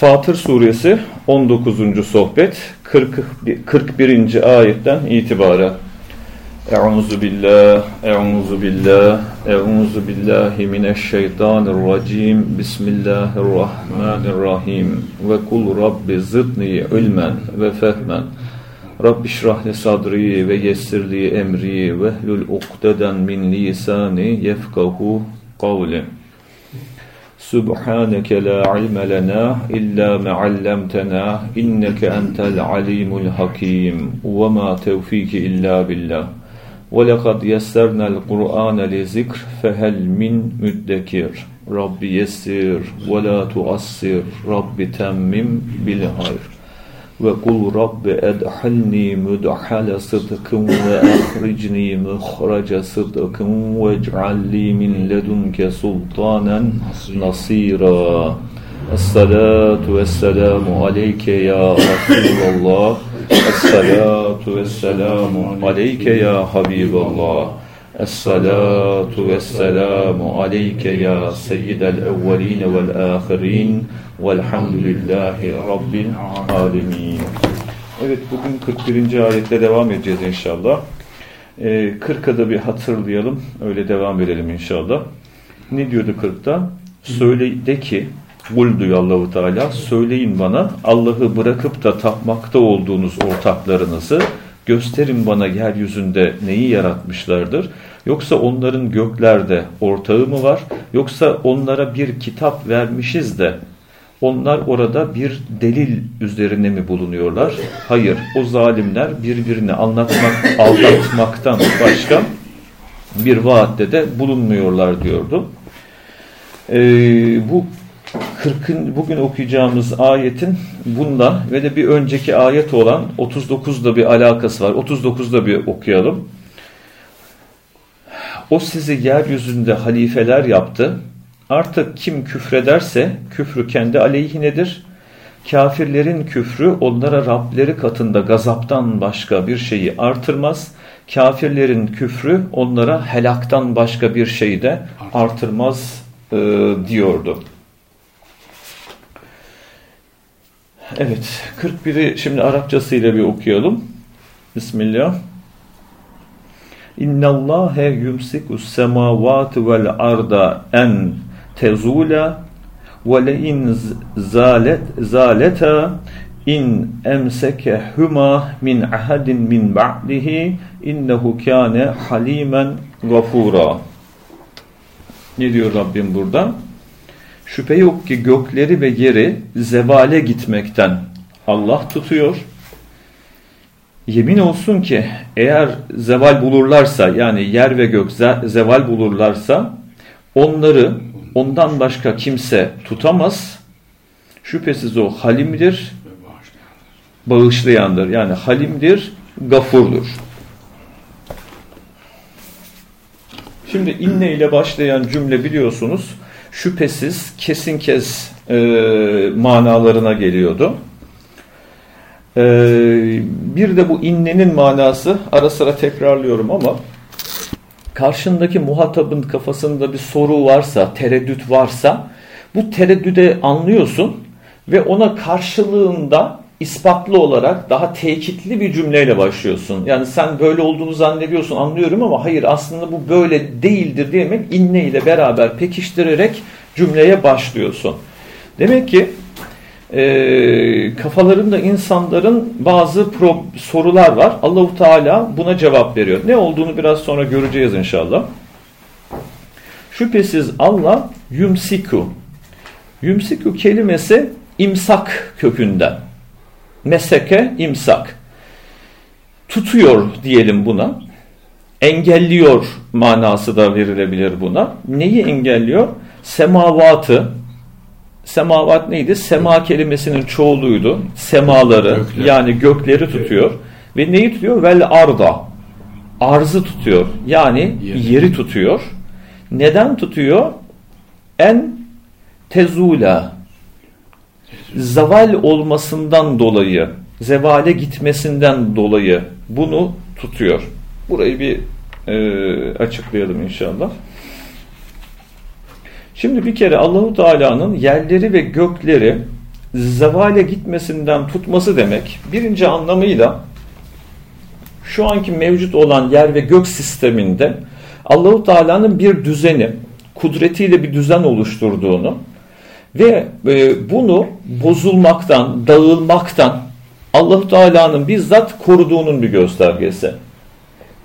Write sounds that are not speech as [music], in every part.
Fatır suresi 19. sohbet 40, 41. ayetten itibaren Euzu billah, euzu billah, euzu billahi mineşşeytanirracim. Bismillahirrahmanirrahim. Ve kul rabbi zidni ilmen ve fehmen. Rabbi şrahli sadri ve yessirli emri ve hlul ukdeden min lisani yefkahu kavli. سبحانك لا علم لنا إلا ما علمتنا إنك أنت العليم الحكيم وما توفيك إلا بالله. ولقد يسرنا القرآن لذكر فهل من مدكر؟ رب يسر ولا تؤثر رب تمم بالخير وَقُلْ رَبِّ أَدْحَلْنِي مُدْحَلَ صِدْقٍ وَأَخْرِجْنِي مُخْرَجَ صِدْقٍ وَاجْعَلْ لِي مِنْ لَدُنْكَ سُلْطَانًا نَصِيرًا. الصلاة والسلام عليك يا رسول الله. الصلاة والسلام عليك يا حبيب الله. الصلاة والسلام عليك يا سيد الأولين والآخرين والحمد لله رب العالمين Evet bugün 41. ayette devam edeceğiz inşallah. Ee, 40'a da bir hatırlayalım. Öyle devam edelim inşallah. Ne diyordu 40'ta? Söyle de ki Kul diyor Allahu Teala söyleyin bana Allah'ı bırakıp da tapmakta olduğunuz ortaklarınızı gösterin bana yeryüzünde neyi yaratmışlardır. Yoksa onların göklerde ortağı mı var? Yoksa onlara bir kitap vermişiz de onlar orada bir delil üzerine mi bulunuyorlar? Hayır. O zalimler birbirini anlatmak, [laughs] aldatmaktan başka bir vaatte de bulunmuyorlar diyordu. Ee, bu 40'ın bugün okuyacağımız ayetin bunda ve de bir önceki ayet olan 39'da bir alakası var. 39'da bir okuyalım. O sizi yeryüzünde halifeler yaptı. Artık kim küfrederse küfrü kendi aleyhinedir. Kafirlerin küfrü onlara Rableri katında gazaptan başka bir şeyi artırmaz. Kafirlerin küfrü onlara helaktan başka bir şeyi de artırmaz e, diyordu. Evet, 41'i şimdi Arapçasıyla bir okuyalım. Bismillah. İnna Allahe yumsikus semavati vel arda en tezula ve le in zalet zaleta in emsekehuma min ahadin min ba'dihi innehu kâne halimen gafura. Ne diyor Rabbim burada? Şüphe yok ki gökleri ve yeri zevale gitmekten Allah tutuyor. Yemin olsun ki eğer zeval bulurlarsa yani yer ve gök zeval bulurlarsa onları ondan başka kimse tutamaz. Şüphesiz o halimdir, bağışlayandır. Yani halimdir, gafurdur. Şimdi inne ile başlayan cümle biliyorsunuz şüphesiz kesin kez e, manalarına geliyordu. E, bir de bu innenin manası ara sıra tekrarlıyorum ama karşındaki muhatabın kafasında bir soru varsa, tereddüt varsa bu tereddüde anlıyorsun ve ona karşılığında ispatlı olarak daha tekitli bir cümleyle başlıyorsun. Yani sen böyle olduğunu zannediyorsun anlıyorum ama hayır aslında bu böyle değildir demek inne ile beraber pekiştirerek cümleye başlıyorsun. Demek ki e, kafalarında insanların bazı pro sorular var. Allahu Teala buna cevap veriyor. Ne olduğunu biraz sonra göreceğiz inşallah. Şüphesiz Allah yumsiku. Yumsiku kelimesi imsak kökünden. Meseke imsak. Tutuyor diyelim buna. Engelliyor manası da verilebilir buna. Neyi engelliyor? Semavatı. Semavat neydi? Sema kelimesinin çoğuluydu. Semaları Gökler. yani gökleri tutuyor. Ve neyi tutuyor? Vel arda. Arzı tutuyor. Yani yeri, yeri tutuyor. Neden tutuyor? En tezula zaval olmasından dolayı, zevale gitmesinden dolayı bunu tutuyor. Burayı bir e, açıklayalım inşallah. Şimdi bir kere Allahu Teala'nın yerleri ve gökleri zevale gitmesinden tutması demek birinci anlamıyla şu anki mevcut olan yer ve gök sisteminde Allahu Teala'nın bir düzeni, kudretiyle bir düzen oluşturduğunu ve e, bunu bozulmaktan, dağılmaktan Allahu Teala'nın bizzat koruduğunun bir göstergesi.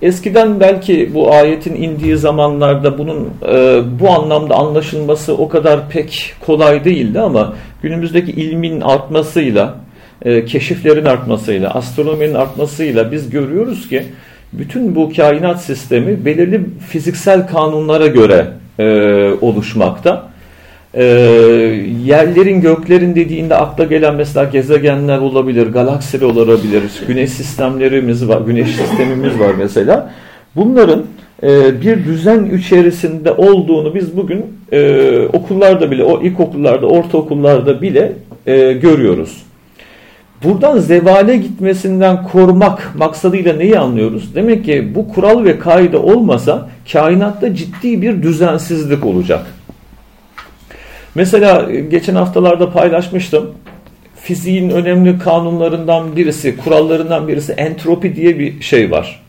Eskiden belki bu ayetin indiği zamanlarda bunun e, bu anlamda anlaşılması o kadar pek kolay değildi ama günümüzdeki ilmin artmasıyla, e, keşiflerin artmasıyla, astronominin artmasıyla biz görüyoruz ki bütün bu kainat sistemi belirli fiziksel kanunlara göre e, oluşmakta. E, yerlerin göklerin dediğinde akla gelen mesela gezegenler olabilir, galaksiler olabilir, güneş sistemlerimiz var, güneş sistemimiz var mesela. Bunların e, bir düzen içerisinde olduğunu biz bugün e, okullarda bile, o ilkokullarda, ortaokullarda bile e, görüyoruz. Buradan zevale gitmesinden korumak maksadıyla neyi anlıyoruz? Demek ki bu kural ve kaide olmasa kainatta ciddi bir düzensizlik olacak. Mesela e, geçen haftalarda paylaşmıştım. Fiziğin önemli kanunlarından birisi, kurallarından birisi entropi diye bir şey var.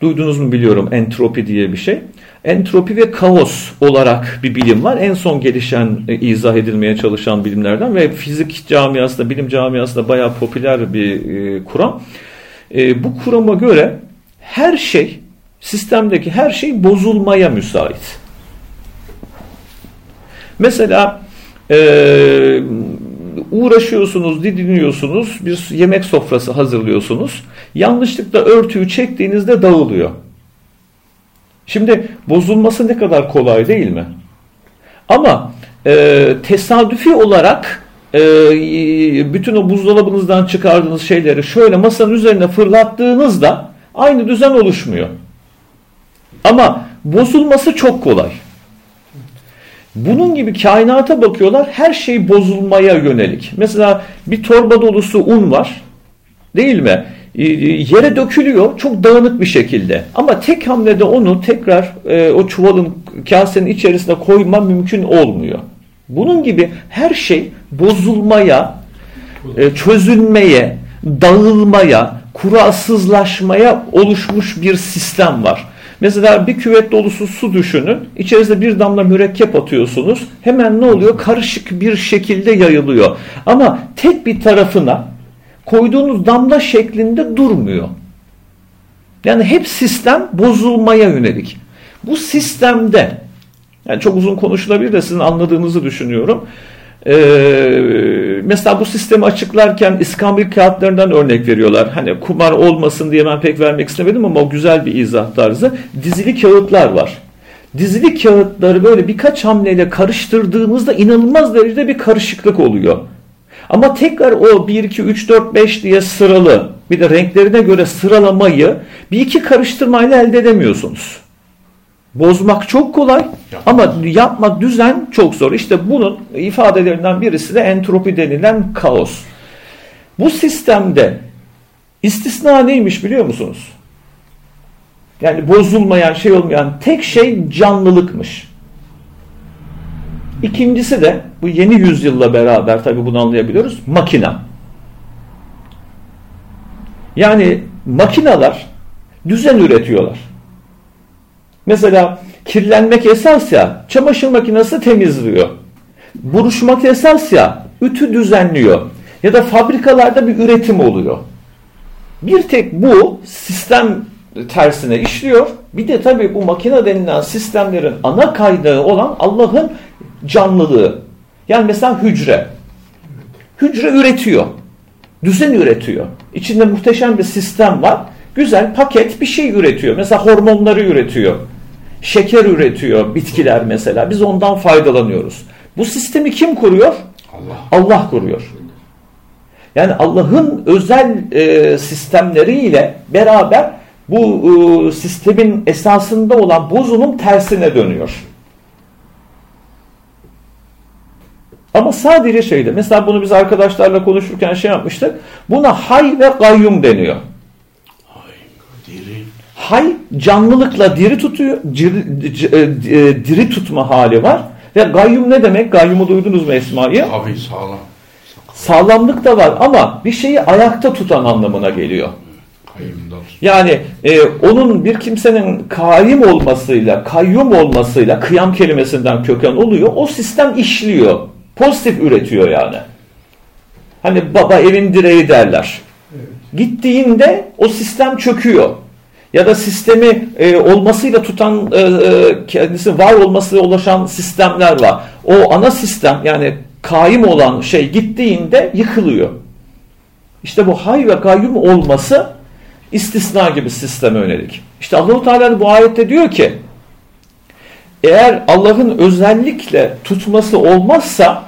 Duydunuz mu biliyorum entropi diye bir şey. Entropi ve kaos olarak bir bilim var. En son gelişen, e, izah edilmeye çalışan bilimlerden ve fizik camiasında, bilim camiasında bayağı popüler bir e, kuram. Bu kurama göre her şey, sistemdeki her şey bozulmaya müsait. Mesela e, uğraşıyorsunuz, didiniyorsunuz, bir yemek sofrası hazırlıyorsunuz. Yanlışlıkla örtüyü çektiğinizde dağılıyor. Şimdi bozulması ne kadar kolay değil mi? Ama e, tesadüfi olarak e, bütün o buzdolabınızdan çıkardığınız şeyleri şöyle masanın üzerine fırlattığınızda aynı düzen oluşmuyor. Ama bozulması çok kolay. Bunun gibi kainata bakıyorlar her şey bozulmaya yönelik. Mesela bir torba dolusu un var değil mi? Ee, yere dökülüyor çok dağınık bir şekilde. Ama tek hamlede onu tekrar e, o çuvalın kasenin içerisine koyma mümkün olmuyor. Bunun gibi her şey bozulmaya, e, çözülmeye, dağılmaya, kurasızlaşmaya oluşmuş bir sistem var. Mesela bir küvet dolusu su düşünün. İçerisinde bir damla mürekkep atıyorsunuz. Hemen ne oluyor? Karışık bir şekilde yayılıyor. Ama tek bir tarafına koyduğunuz damla şeklinde durmuyor. Yani hep sistem bozulmaya yönelik. Bu sistemde yani çok uzun konuşulabilir de sizin anladığınızı düşünüyorum. Ee, mesela bu sistemi açıklarken iskambil kağıtlarından örnek veriyorlar. Hani kumar olmasın diye ben pek vermek istemedim ama o güzel bir izah tarzı. Dizili kağıtlar var. Dizili kağıtları böyle birkaç hamleyle karıştırdığımızda inanılmaz derecede bir karışıklık oluyor. Ama tekrar o 1, 2, 3, 4, 5 diye sıralı bir de renklerine göre sıralamayı bir iki karıştırmayla elde edemiyorsunuz. Bozmak çok kolay ama yapmak düzen çok zor. İşte bunun ifadelerinden birisi de entropi denilen kaos. Bu sistemde istisna neymiş biliyor musunuz? Yani bozulmayan şey olmayan tek şey canlılıkmış. İkincisi de bu yeni yüzyılla beraber tabi bunu anlayabiliyoruz. Makina. Yani makinalar düzen üretiyorlar. Mesela kirlenmek esas ya çamaşır makinesi temizliyor. Buruşmak esas ya ütü düzenliyor. Ya da fabrikalarda bir üretim oluyor. Bir tek bu sistem tersine işliyor. Bir de tabii bu makine denilen sistemlerin ana kaynağı olan Allah'ın canlılığı. Yani mesela hücre. Hücre üretiyor. Düzen üretiyor. İçinde muhteşem bir sistem var. Güzel paket bir şey üretiyor. Mesela hormonları üretiyor. Şeker üretiyor bitkiler mesela. Biz ondan faydalanıyoruz. Bu sistemi kim kuruyor? Allah. Allah kuruyor. Yani Allah'ın özel e, sistemleriyle beraber bu e, sistemin esasında olan bozulum tersine dönüyor. Ama sadece şeyde mesela bunu biz arkadaşlarla konuşurken şey yapmıştık. Buna hay ve gayyum deniyor. Hay canlılıkla diri tutuyor, diri, e, e, diri tutma hali var. Ve gayyum ne demek? Gayyumu duydunuz mu Esma'yı? Tabii sağlam. Sağlamlık da var ama bir şeyi ayakta tutan anlamına geliyor. Yani e, onun bir kimsenin kaim olmasıyla, kayyum olmasıyla, kıyam kelimesinden köken oluyor. O sistem işliyor. Pozitif üretiyor yani. Hani baba evin direği derler. Evet. Gittiğinde o sistem çöküyor. Ya da sistemi e, olmasıyla tutan, e, e kendisi var olmasıyla ulaşan sistemler var. O ana sistem yani kaim olan şey gittiğinde yıkılıyor. İşte bu hay ve kayyum olması istisna gibi sisteme yönelik. İşte Allahu Teala bu ayette diyor ki eğer Allah'ın özellikle tutması olmazsa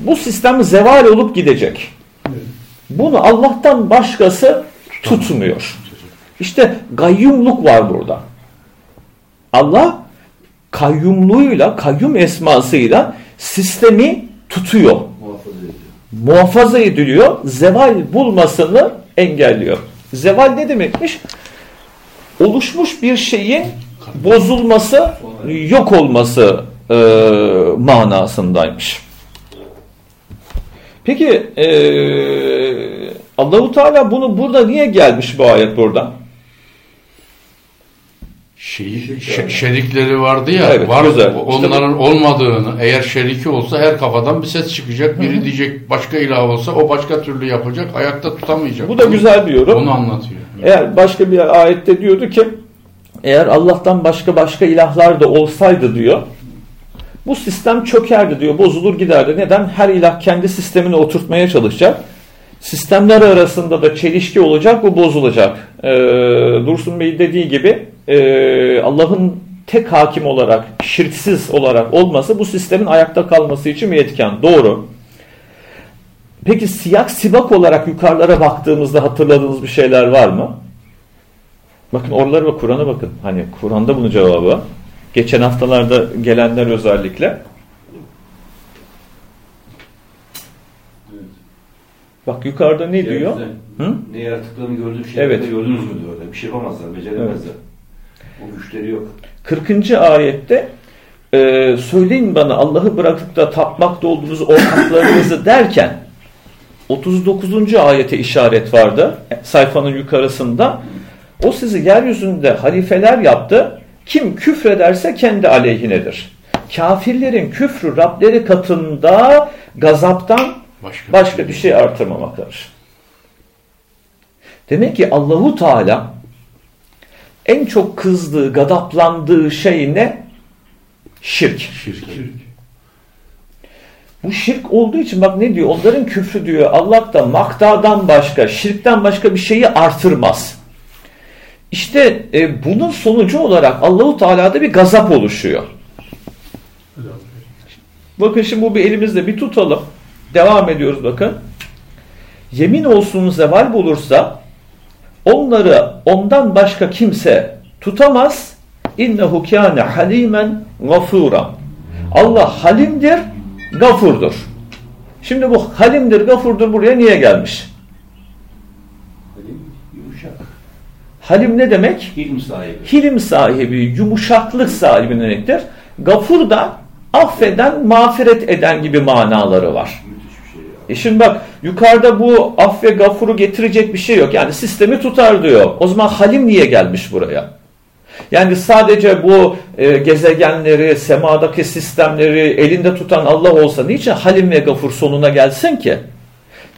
bu sistem zeval olup gidecek. Bunu Allah'tan başkası tutmuyor. İşte gayyumluk var burada. Allah kayyumluğuyla, kayyum esmasıyla sistemi tutuyor. Muhafaza ediliyor. Zeval bulmasını engelliyor. Zeval ne demekmiş? Oluşmuş bir şeyin bozulması, yok olması e, manasındaymış. Peki e, Allahu Teala bunu burada niye gelmiş bu ayet burada? Şeyi, şerikleri vardı ya evet, var güzel. onların işte olmadığını eğer şeriki olsa her kafadan bir ses çıkacak biri Hı diyecek başka ilah olsa o başka türlü yapacak ayakta tutamayacak. Bu da güzel bir yorum. Onu anlatıyor. Eğer başka bir ayette diyordu ki eğer Allah'tan başka başka ilahlar da olsaydı diyor bu sistem çökerdi diyor bozulur giderdi. Neden? Her ilah kendi sistemini oturtmaya çalışacak. Sistemler arasında da çelişki olacak bu bozulacak. Ee, Dursun Bey dediği gibi e, Allah'ın tek hakim olarak, şirksiz olarak olması bu sistemin ayakta kalması için bir etken. Doğru. Peki siyak sibak olarak yukarılara baktığımızda hatırladığınız bir şeyler var mı? Bakın oralara ve Kur'an'a bakın. Hani Kur'an'da bunun cevabı. Geçen haftalarda gelenler özellikle. Bak yukarıda ne diyor? Hı? Ne yaratıklarını gördüğü şey evet. gördünüz mü diyor. Bir şey yapamazlar, beceremezler. Evet. O güçleri yok. 40. ayette e, söyleyin bana Allah'ı bırakıp da tapmakta olduğunuz ortaklarınızı [coughs] derken 39. ayete işaret vardı sayfanın yukarısında. O sizi yeryüzünde halifeler yaptı. Kim küfrederse kendi aleyhinedir. Kafirlerin küfrü Rableri katında gazaptan başka, başka bir şey artırmamaktadır. Demek ki Allahu Teala en çok kızdığı, gadaplandığı şey ne? Şirk. Şirk. Şirk. Bu şirk olduğu için bak ne diyor? Onların küfrü diyor. Allah da maktadan başka, şirkten başka bir şeyi artırmaz. İşte e, bunun sonucu olarak Allahu Teala'da bir gazap oluşuyor. Bakın şimdi bu bir elimizde bir tutalım. Devam ediyoruz bakın. Yemin olsun zeval bulursa onları ondan başka kimse tutamaz. İnnehu kâne halimen gafura. Allah halimdir, gafurdur. Şimdi bu halimdir, gafurdur buraya niye gelmiş? Halim yumuşak. Halim ne demek? Hilim sahibi. Hilim sahibi, yumuşaklık sahibi demektir. Gafur da affeden, mağfiret eden gibi manaları var. E şimdi bak yukarıda bu af ve gafuru getirecek bir şey yok. Yani sistemi tutar diyor. O zaman halim niye gelmiş buraya? Yani sadece bu e, gezegenleri, semadaki sistemleri elinde tutan Allah olsa niçin halim ve gafur sonuna gelsin ki?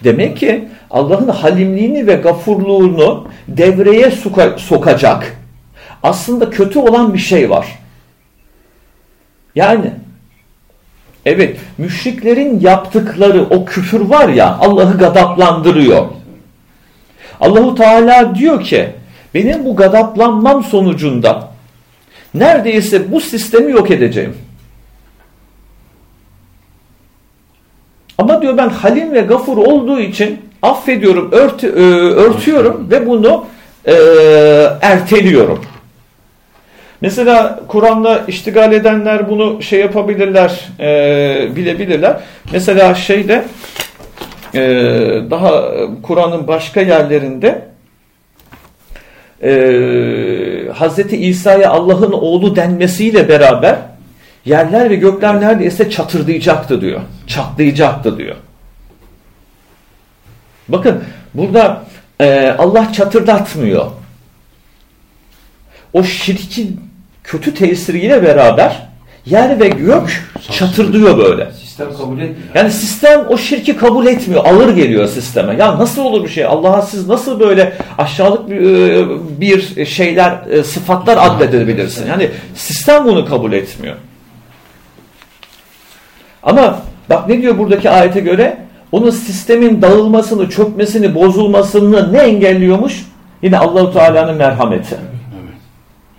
Demek ki Allah'ın halimliğini ve gafurluğunu devreye soka sokacak aslında kötü olan bir şey var. Yani Evet, müşriklerin yaptıkları o küfür var ya Allah'ı gadaplandırıyor. Allahu Teala diyor ki benim bu gadaplanmam sonucunda neredeyse bu sistemi yok edeceğim. Ama diyor ben halim ve gafur olduğu için affediyorum, ört, e, örtüyorum ve bunu e, erteliyorum. Mesela Kur'an'la iştigal edenler bunu şey yapabilirler, e, bilebilirler. Mesela şeyde e, daha Kur'an'ın başka yerlerinde e, Hz. İsa'ya Allah'ın oğlu denmesiyle beraber yerler ve gökler neredeyse çatırdayacaktı diyor. Çatlayacaktı diyor. Bakın burada e, Allah çatırdatmıyor. O şirkin kötü tesiriyle beraber yer ve gök çatırdıyor böyle. Sistem kabul etmiyor. Yani sistem o şirki kabul etmiyor. Ağır geliyor sisteme. Ya nasıl olur bir şey? Allah'a siz nasıl böyle aşağılık bir, e, şeyler, e, sıfatlar addedebilirsin? Yani sistem bunu kabul etmiyor. Ama bak ne diyor buradaki ayete göre? Onun sistemin dağılmasını, çökmesini, bozulmasını ne engelliyormuş? Yine Allahu Teala'nın merhameti.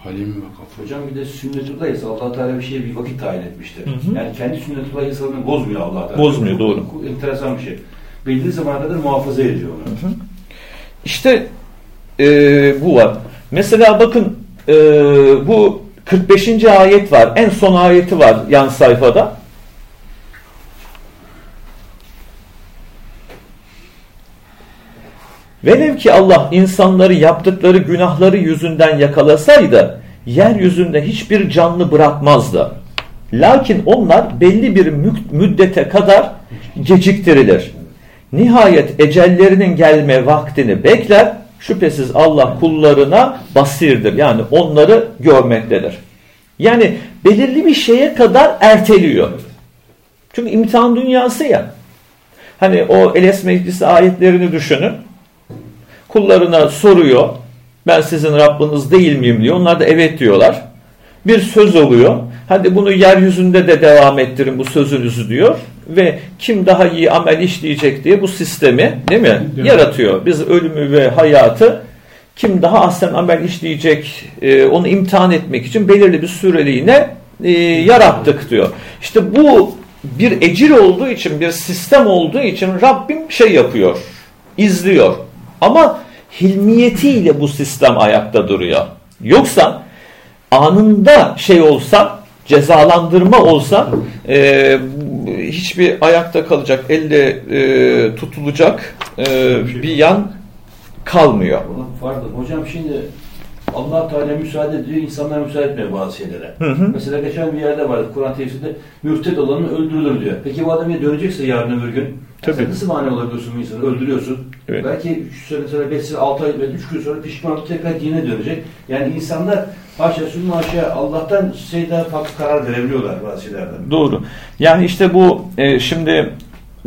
Halim ve Hocam bir de sünnetullah yasa allah Teala bir şeye bir vakit tayin etmiştir. Hı hı. Yani kendi sünnetullah yasalarını bozmuyor allah Teala. Bozmuyor doğru. Enteresan bir şey. Belli zamana kadar muhafaza ediyor onu. Hı hı. İşte e, bu var. Mesela bakın e, bu 45. ayet var. En son ayeti var yan sayfada. Velev ki Allah insanları yaptıkları günahları yüzünden yakalasaydı yeryüzünde hiçbir canlı bırakmazdı. Lakin onlar belli bir müddete kadar geciktirilir. Nihayet ecellerinin gelme vaktini bekler. Şüphesiz Allah kullarına basirdir. Yani onları görmektedir. Yani belirli bir şeye kadar erteliyor. Çünkü imtihan dünyası ya. Hani o Eles Meclisi ayetlerini düşünün. Kullarına soruyor. Ben sizin Rabbiniz değil miyim diyor. Onlar da evet diyorlar. Bir söz oluyor. Hadi bunu yeryüzünde de devam ettirin bu sözünüzü diyor. Ve kim daha iyi amel işleyecek diye bu sistemi değil mi? Değil yaratıyor. Biz ölümü ve hayatı kim daha ahsen amel işleyecek e, onu imtihan etmek için belirli bir süreliğine e, yarattık diyor. İşte bu bir ecir olduğu için bir sistem olduğu için Rabbim şey yapıyor izliyor. Ama hilmiyetiyle bu sistem ayakta duruyor. Yoksa anında şey olsa, cezalandırma olsa e, hiçbir ayakta kalacak, elle e, tutulacak e, bir yan kalmıyor. Pardon hocam şimdi Allah Teala müsaade ediyor, insanlar müsaade etmiyor bazı şeylere. Hı hı. Mesela geçen bir yerde vardı Kur'an tefsirinde mürted olanı öldürülür diyor. Peki bu adam ya dönecekse yarın öbür gün Tabii. Sen nasıl mani olabiliyorsun bu insanı? Öldürüyorsun. Evet. Belki 3 sene sonra, 5 sene, 6 ay, 3 gün sonra pişman olup tekrar dine dönecek. Yani insanlar haşa sünni haşa Allah'tan şeyden farklı karar verebiliyorlar bazı şeylerden. Doğru. Yani işte bu e, şimdi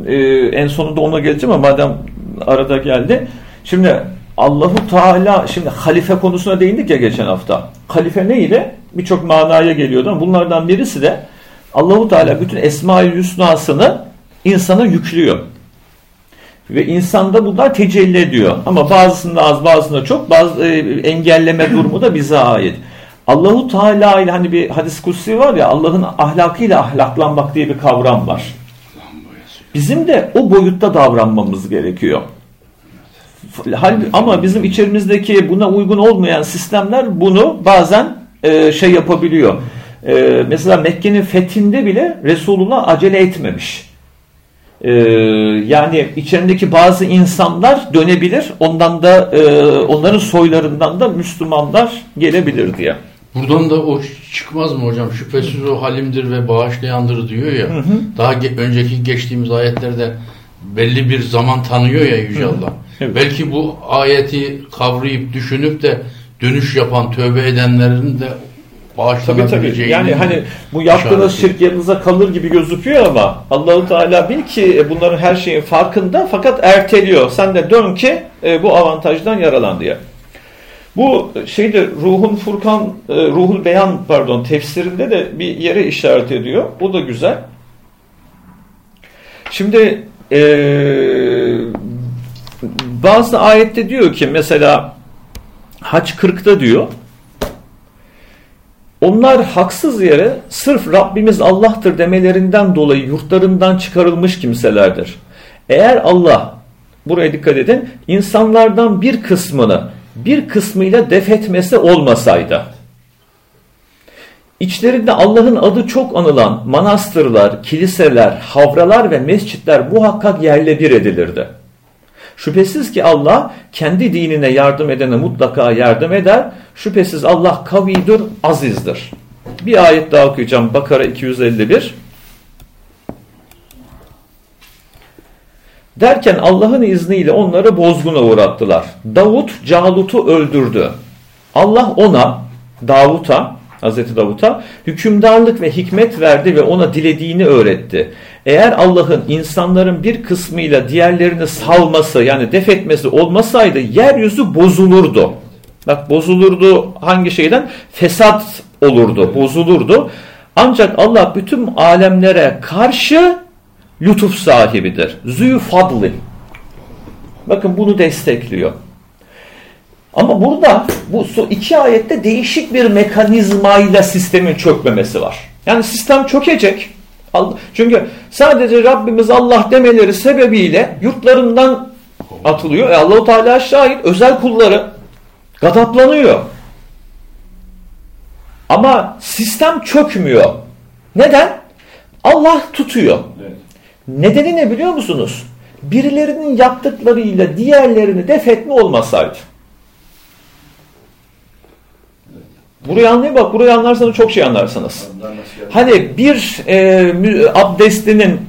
e, en sonunda ona geleceğim ama madem arada geldi. Şimdi Allahu Teala şimdi halife konusuna değindik ya geçen hafta. Halife neydi? Birçok manaya geliyordu ama bunlardan birisi de Allahu Teala bütün Esma-i Hüsna'sını insana yüklüyor. Ve insanda bunlar tecelli ediyor. Ama bazısında az bazısında çok bazı e, engelleme durumu da bize ait. Allahu Teala ile hani bir hadis kutsi var ya Allah'ın ahlakıyla ahlaklanmak diye bir kavram var. Bizim de o boyutta davranmamız gerekiyor. Ama bizim içerimizdeki buna uygun olmayan sistemler bunu bazen e, şey yapabiliyor. E, mesela Mekke'nin fethinde bile Resulullah acele etmemiş. Ee, yani içerindeki bazı insanlar dönebilir. Ondan da e, onların soylarından da Müslümanlar gelebilir diye. Buradan da o çıkmaz mı hocam? Şüphesiz o halimdir ve bağışlayandır diyor ya. Hı hı. Daha ge önceki geçtiğimiz ayetlerde belli bir zaman tanıyor ya Yüce Allah. Evet. Belki bu ayeti kavrayıp düşünüp de dönüş yapan, tövbe edenlerin de Tabii tabii. Yani hani bu yaptığınız şirk yanınıza kalır gibi gözüküyor ama Allahu Teala bil ki e, bunların her şeyin farkında fakat erteliyor. Sen de dön ki e, bu avantajdan yaralan diye. Bu şeyde Ruhun Furkan, e, Ruhul Beyan pardon tefsirinde de bir yere işaret ediyor. O da güzel. Şimdi e, bazı ayette diyor ki mesela Haç 40'ta diyor onlar haksız yere sırf Rabbimiz Allah'tır demelerinden dolayı yurtlarından çıkarılmış kimselerdir. Eğer Allah, buraya dikkat edin, insanlardan bir kısmını bir kısmıyla def etmesi olmasaydı, içlerinde Allah'ın adı çok anılan manastırlar, kiliseler, havralar ve mescitler muhakkak yerle bir edilirdi. Şüphesiz ki Allah kendi dinine yardım edene mutlaka yardım eder. Şüphesiz Allah kavidir, azizdir. Bir ayet daha okuyacağım. Bakara 251. Derken Allah'ın izniyle onları bozguna uğrattılar. Davut Calut'u öldürdü. Allah ona, Davut'a, Hazreti Davut'a hükümdarlık ve hikmet verdi ve ona dilediğini öğretti. Eğer Allah'ın insanların bir kısmıyla diğerlerini salması yani def etmesi olmasaydı yeryüzü bozulurdu. Bak bozulurdu hangi şeyden? Fesat olurdu, bozulurdu. Ancak Allah bütün alemlere karşı lütuf sahibidir. Zü fadli. Bakın bunu destekliyor. Ama burada bu iki ayette değişik bir mekanizmayla sistemin çökmemesi var. Yani sistem çökecek. Çünkü sadece Rabbimiz Allah demeleri sebebiyle yurtlarından atılıyor. E Allahu Teala şahit özel kulları gadaplanıyor. Ama sistem çökmüyor. Neden? Allah tutuyor. Evet. Nedeni ne biliyor musunuz? Birilerinin yaptıklarıyla diğerlerini def etme olmasaydı. Burayı anlayın bak burayı anlarsanız çok şey anlarsınız. Hani bir e, abdestinin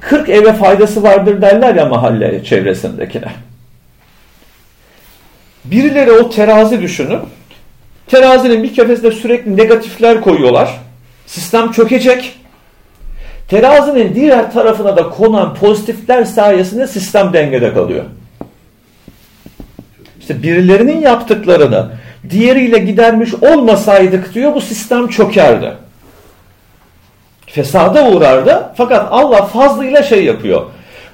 40 eve faydası vardır derler ya mahalle çevresindekine. Birileri o terazi düşünün. Terazinin bir kefesinde sürekli negatifler koyuyorlar. Sistem çökecek. Terazinin diğer tarafına da konan pozitifler sayesinde sistem dengede kalıyor. İşte birilerinin yaptıklarını diğeriyle gidermiş olmasaydık diyor bu sistem çökerdi. Fesada uğrardı fakat Allah fazlıyla şey yapıyor.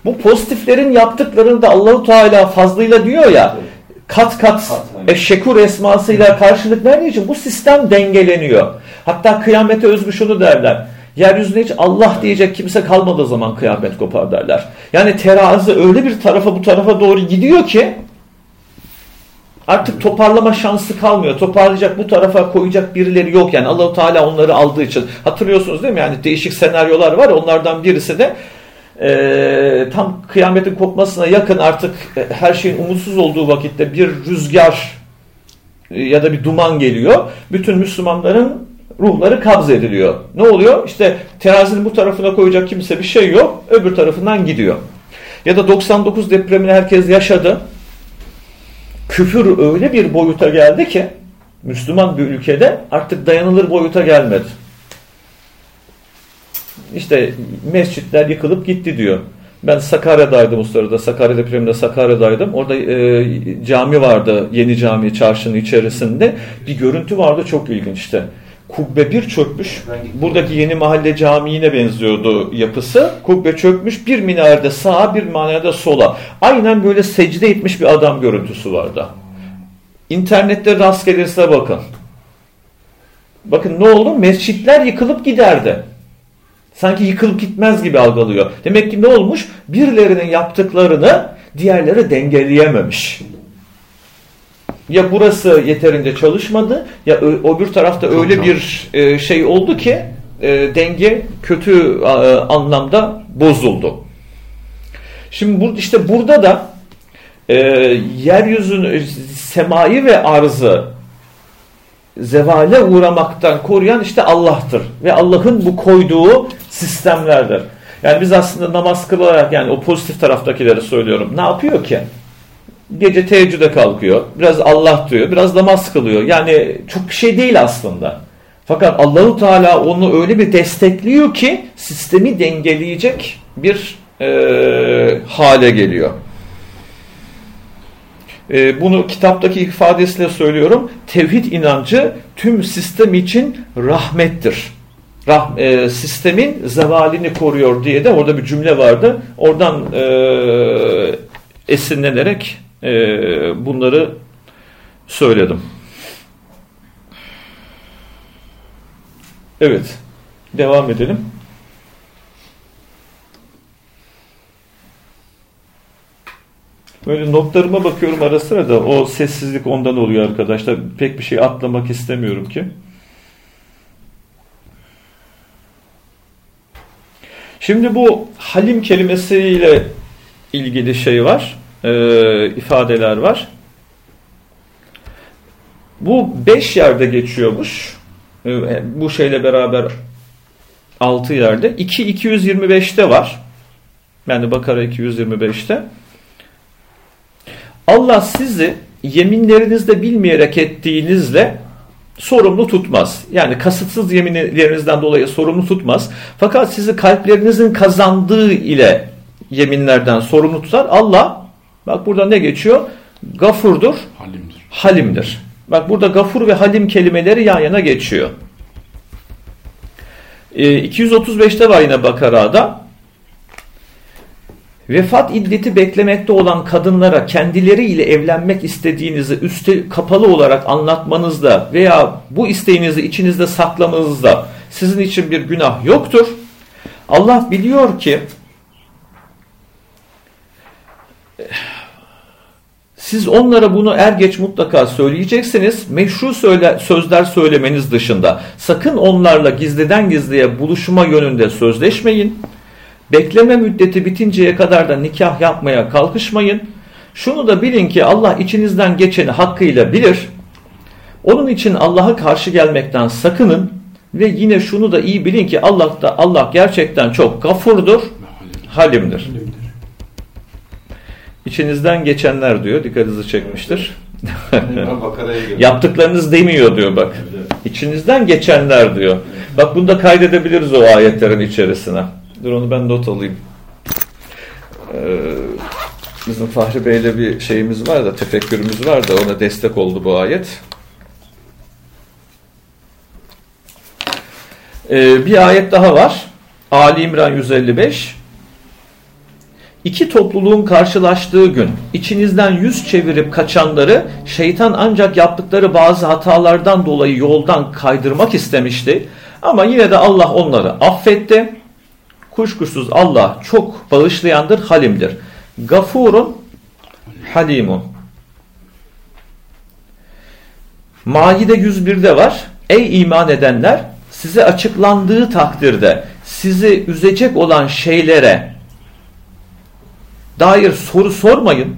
Bu pozitiflerin yaptıklarını da Allahu Teala fazlıyla diyor ya kat kat eşşekur esmasıyla karşılık verdiği için bu sistem dengeleniyor. Hatta kıyamete özgü şunu derler. Yeryüzünde hiç Allah diyecek kimse kalmadığı zaman kıyamet kopar derler. Yani terazi öyle bir tarafa bu tarafa doğru gidiyor ki artık toparlama şansı kalmıyor. Toparlayacak bu tarafa koyacak birileri yok yani Allahu Teala onları aldığı için. Hatırlıyorsunuz değil mi? Yani değişik senaryolar var. Onlardan birisi de e, tam kıyametin kopmasına yakın artık e, her şeyin umutsuz olduğu vakitte bir rüzgar e, ya da bir duman geliyor. Bütün Müslümanların ruhları kabz ediliyor. Ne oluyor? İşte terazinin bu tarafına koyacak kimse bir şey yok. Öbür tarafından gidiyor. Ya da 99 depremini herkes yaşadı. Küfür öyle bir boyuta geldi ki Müslüman bir ülkede artık dayanılır boyuta gelmedi. İşte mescitler yıkılıp gitti diyor. Ben Sakarya'daydım o sırada. Sakarya depreminde Sakarya'daydım. Orada e, cami vardı. Yeni cami çarşının içerisinde. Bir görüntü vardı çok ilginç işte. Kubbe bir çökmüş. Buradaki yeni mahalle camiine benziyordu yapısı. Kubbe çökmüş. Bir minarede sağa bir minarede sola. Aynen böyle secde etmiş bir adam görüntüsü vardı. İnternette rast gelirse bakın. Bakın ne oldu? Mescitler yıkılıp giderdi. Sanki yıkılıp gitmez gibi algılıyor. Demek ki ne olmuş? Birilerinin yaptıklarını diğerleri dengeleyememiş. Ya burası yeterince çalışmadı ya o bir tarafta Çok öyle bir e, şey oldu ki e, denge kötü e, anlamda bozuldu. Şimdi bu, işte burada da e, yeryüzünü, semayı ve arzı zevale uğramaktan koruyan işte Allah'tır. Ve Allah'ın bu koyduğu sistemlerdir. Yani biz aslında namaz kılarak yani o pozitif taraftakileri söylüyorum. Ne yapıyor ki? Gece teheccüde kalkıyor. Biraz Allah diyor. Biraz namaz kılıyor. Yani çok bir şey değil aslında. Fakat Allahu Teala onu öyle bir destekliyor ki sistemi dengeleyecek bir e, hale geliyor. E, bunu kitaptaki ifadesiyle söylüyorum. Tevhid inancı tüm sistem için rahmettir. Rah, e, sistemin zevalini koruyor diye de orada bir cümle vardı. Oradan e, esinlenerek e, bunları söyledim. Evet. Devam edelim. Böyle notlarıma bakıyorum ara sıra da o sessizlik ondan oluyor arkadaşlar. Pek bir şey atlamak istemiyorum ki. Şimdi bu halim kelimesiyle ilgili şey var, e, ifadeler var. Bu beş yerde geçiyormuş. E, bu şeyle beraber altı yerde. 2 225'te var. Yani Bakara 225'te. Allah sizi yeminlerinizde bilmeyerek ettiğinizle sorumlu tutmaz. Yani kasıtsız yeminlerinizden dolayı sorumlu tutmaz. Fakat sizi kalplerinizin kazandığı ile yeminlerden sorumlu tutar. Allah bak burada ne geçiyor? Gafurdur, halimdir. halimdir. Bak burada gafur ve halim kelimeleri yan yana geçiyor. E, 235'te var yine Bakara'da. Vefat iddeti beklemekte olan kadınlara kendileriyle evlenmek istediğinizi üstü kapalı olarak anlatmanızda veya bu isteğinizi içinizde saklamanızda sizin için bir günah yoktur. Allah biliyor ki siz onlara bunu er geç mutlaka söyleyeceksiniz. Meşru söyle, sözler söylemeniz dışında sakın onlarla gizliden gizliye buluşma yönünde sözleşmeyin. Bekleme müddeti bitinceye kadar da nikah yapmaya kalkışmayın. Şunu da bilin ki Allah içinizden geçeni hakkıyla bilir. Onun için Allah'a karşı gelmekten sakının ve yine şunu da iyi bilin ki Allah da Allah gerçekten çok gafurdur, halimdir. İçinizden geçenler diyor, dikkatinizi çekmiştir. Yaptıklarınız demiyor diyor bak. İçinizden geçenler diyor. Bak bunu da kaydedebiliriz o ayetlerin içerisine. Dur onu ben not alayım. Ee, bizim Fahri Bey'le bir şeyimiz var da, tefekkürümüz var da ona destek oldu bu ayet. Ee, bir ayet daha var. Ali İmran 155. İki topluluğun karşılaştığı gün içinizden yüz çevirip kaçanları şeytan ancak yaptıkları bazı hatalardan dolayı yoldan kaydırmak istemişti. Ama yine de Allah onları affetti. Kuşkusuz Allah çok bağışlayandır, halimdir. Gafurun, halimun. Maide 101'de var. Ey iman edenler size açıklandığı takdirde sizi üzecek olan şeylere dair soru sormayın.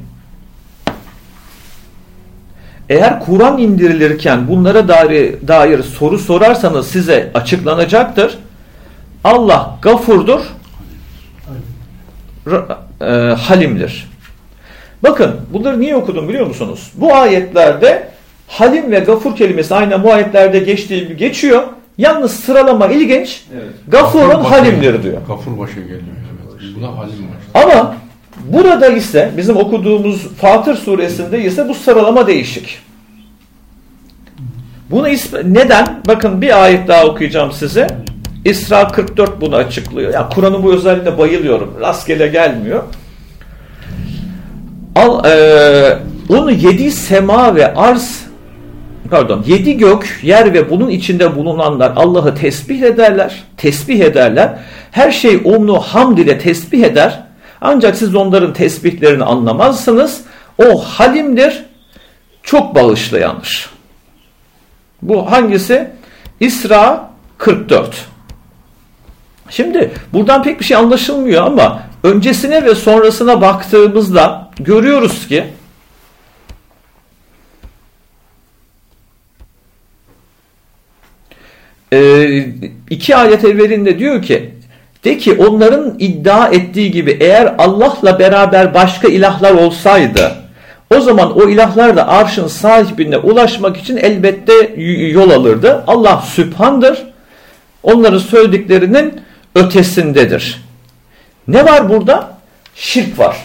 Eğer Kur'an indirilirken bunlara dair, dair soru sorarsanız size açıklanacaktır. Allah gafurdur, e, halimdir. Bakın bunları niye okudum biliyor musunuz? Bu ayetlerde halim ve gafur kelimesi aynı bu ayetlerde geçtiği gibi geçiyor. Yalnız sıralama ilginç. Evet. Gafurun gafur halimdir diyor. Gafur başa geliyor. Evet. Bu da halim var. Ama burada ise bizim okuduğumuz Fatır suresinde ise bu sıralama değişik. Bunu neden? Bakın bir ayet daha okuyacağım size. İsra 44 bunu açıklıyor. Yani Kur'an'ın bu özelliğine bayılıyorum. Rastgele gelmiyor. Al, e, onu yedi sema ve arz pardon yedi gök, yer ve bunun içinde bulunanlar Allah'ı tesbih ederler. Tesbih ederler. Her şey onu hamd ile tesbih eder. Ancak siz onların tesbihlerini anlamazsınız. O halimdir, çok bağışlayandır. Bu hangisi? İsra 44. Şimdi buradan pek bir şey anlaşılmıyor ama öncesine ve sonrasına baktığımızda görüyoruz ki e, iki ayet evvelinde diyor ki de ki onların iddia ettiği gibi eğer Allah'la beraber başka ilahlar olsaydı o zaman o ilahlar da arşın sahibine ulaşmak için elbette yol alırdı. Allah sübhandır. Onların söylediklerinin ötesindedir. Ne var burada? Şirk var.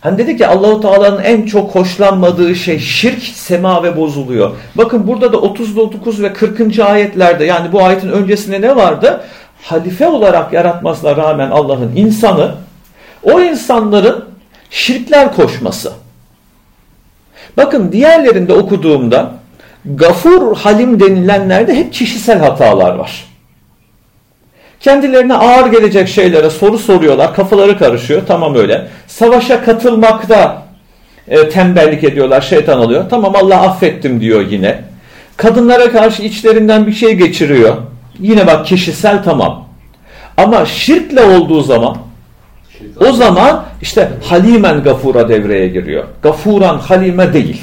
Hani dedik ya Allahu Teala'nın en çok hoşlanmadığı şey şirk, sema ve bozuluyor. Bakın burada da 39 ve 40. ayetlerde yani bu ayetin öncesinde ne vardı? Halife olarak yaratmasına rağmen Allah'ın insanı o insanların şirkler koşması. Bakın diğerlerinde okuduğumda gafur halim denilenlerde hep kişisel hatalar var. Kendilerine ağır gelecek şeylere soru soruyorlar. Kafaları karışıyor. Tamam öyle. Savaşa katılmakta e, tembellik ediyorlar. Şeytan oluyor. Tamam Allah affettim diyor yine. Kadınlara karşı içlerinden bir şey geçiriyor. Yine bak kişisel tamam. Ama şirkle olduğu zaman o zaman işte halimen gafura devreye giriyor. Gafuran halime değil.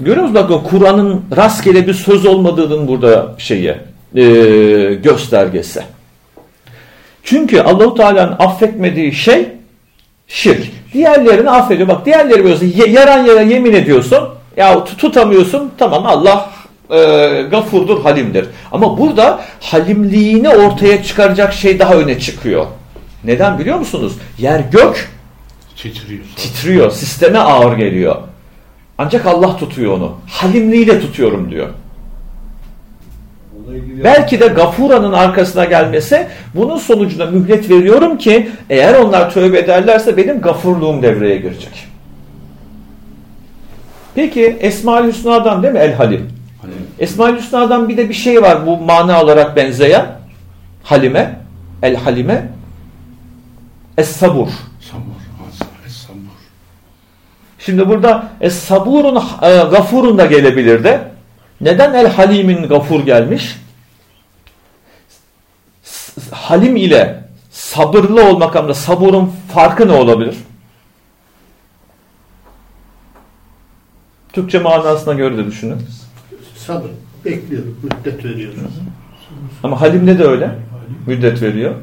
Görüyor musunuz? Bakın Kur'an'ın rastgele bir söz olmadığının burada şeyi e, göstergesi. Çünkü Allahu Teala'nın affetmediği şey şirk. Diğerlerini affediyor. Bak diğerleri böyle yaran yere yemin ediyorsun. Ya tutamıyorsun. Tamam Allah e, gafurdur, halimdir. Ama burada halimliğini ortaya çıkaracak şey daha öne çıkıyor. Neden biliyor musunuz? Yer gök titriyor. Titriyor. Sisteme ağır geliyor. Ancak Allah tutuyor onu. Halimliğiyle tutuyorum diyor. Belki de Gafura'nın arkasına gelmesi bunun sonucunda mühlet veriyorum ki eğer onlar tövbe ederlerse benim gafurluğum devreye girecek. Peki Esma-ül Hüsna'dan değil mi El Halim? Halim. Esma-ül Hüsna'dan bir de bir şey var bu mana olarak benzeyen. Halime, El Halime, Es-Sabur. Sabur. Es-Sabur. Şimdi burada Es-Sabur'un e, Gafur'un da gelebilir de. Neden El Halim'in Gafur gelmiş? Halim ile sabırlı olmak ama saburun farkı ne olabilir? Türkçe manasına göre de düşünün. Sabır. Bekliyor. Müddet veriyor. Ama Halim'de de öyle. Müddet veriyor.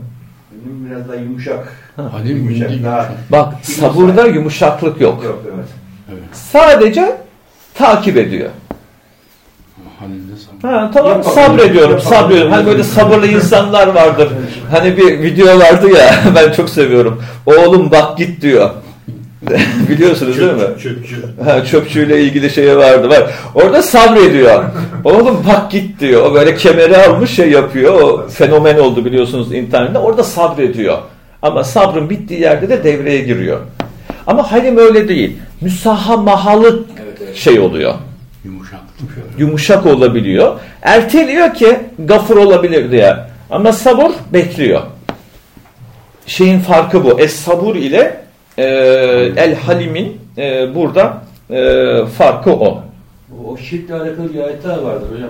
Halim biraz daha yumuşak. Halim yumuşak. Daha... Bak sabırda yumuşaklık yok. Yok evet. evet. Sadece takip ediyor. Halimde sabır. Ha, tamam Yapalım. sabrediyorum, sabrediyorum. Hani böyle sabırlı insanlar vardır. Hani bir video vardı ya, [laughs] ben çok seviyorum. Oğlum bak git diyor. [laughs] Biliyorsunuz Çöp, değil mi? Çöpçü. Ha, çöpçüyle ilgili şey vardı. Var. Orada sabrediyor. Oğlum bak git diyor. O böyle kemeri almış şey yapıyor. O fenomen oldu biliyorsunuz internette. Orada sabrediyor. Ama sabrın bittiği yerde de devreye giriyor. Ama Halim öyle değil. Müsahamahalı evet, evet. şey oluyor. Yumuşak. Yumuşak olabiliyor. Erteliyor ki gafur olabilir diye. Ama sabır bekliyor. Şeyin farkı bu. Es sabur ile e, el halimin e, burada e, farkı o. O şirkle alakalı bir ayetler vardır hocam.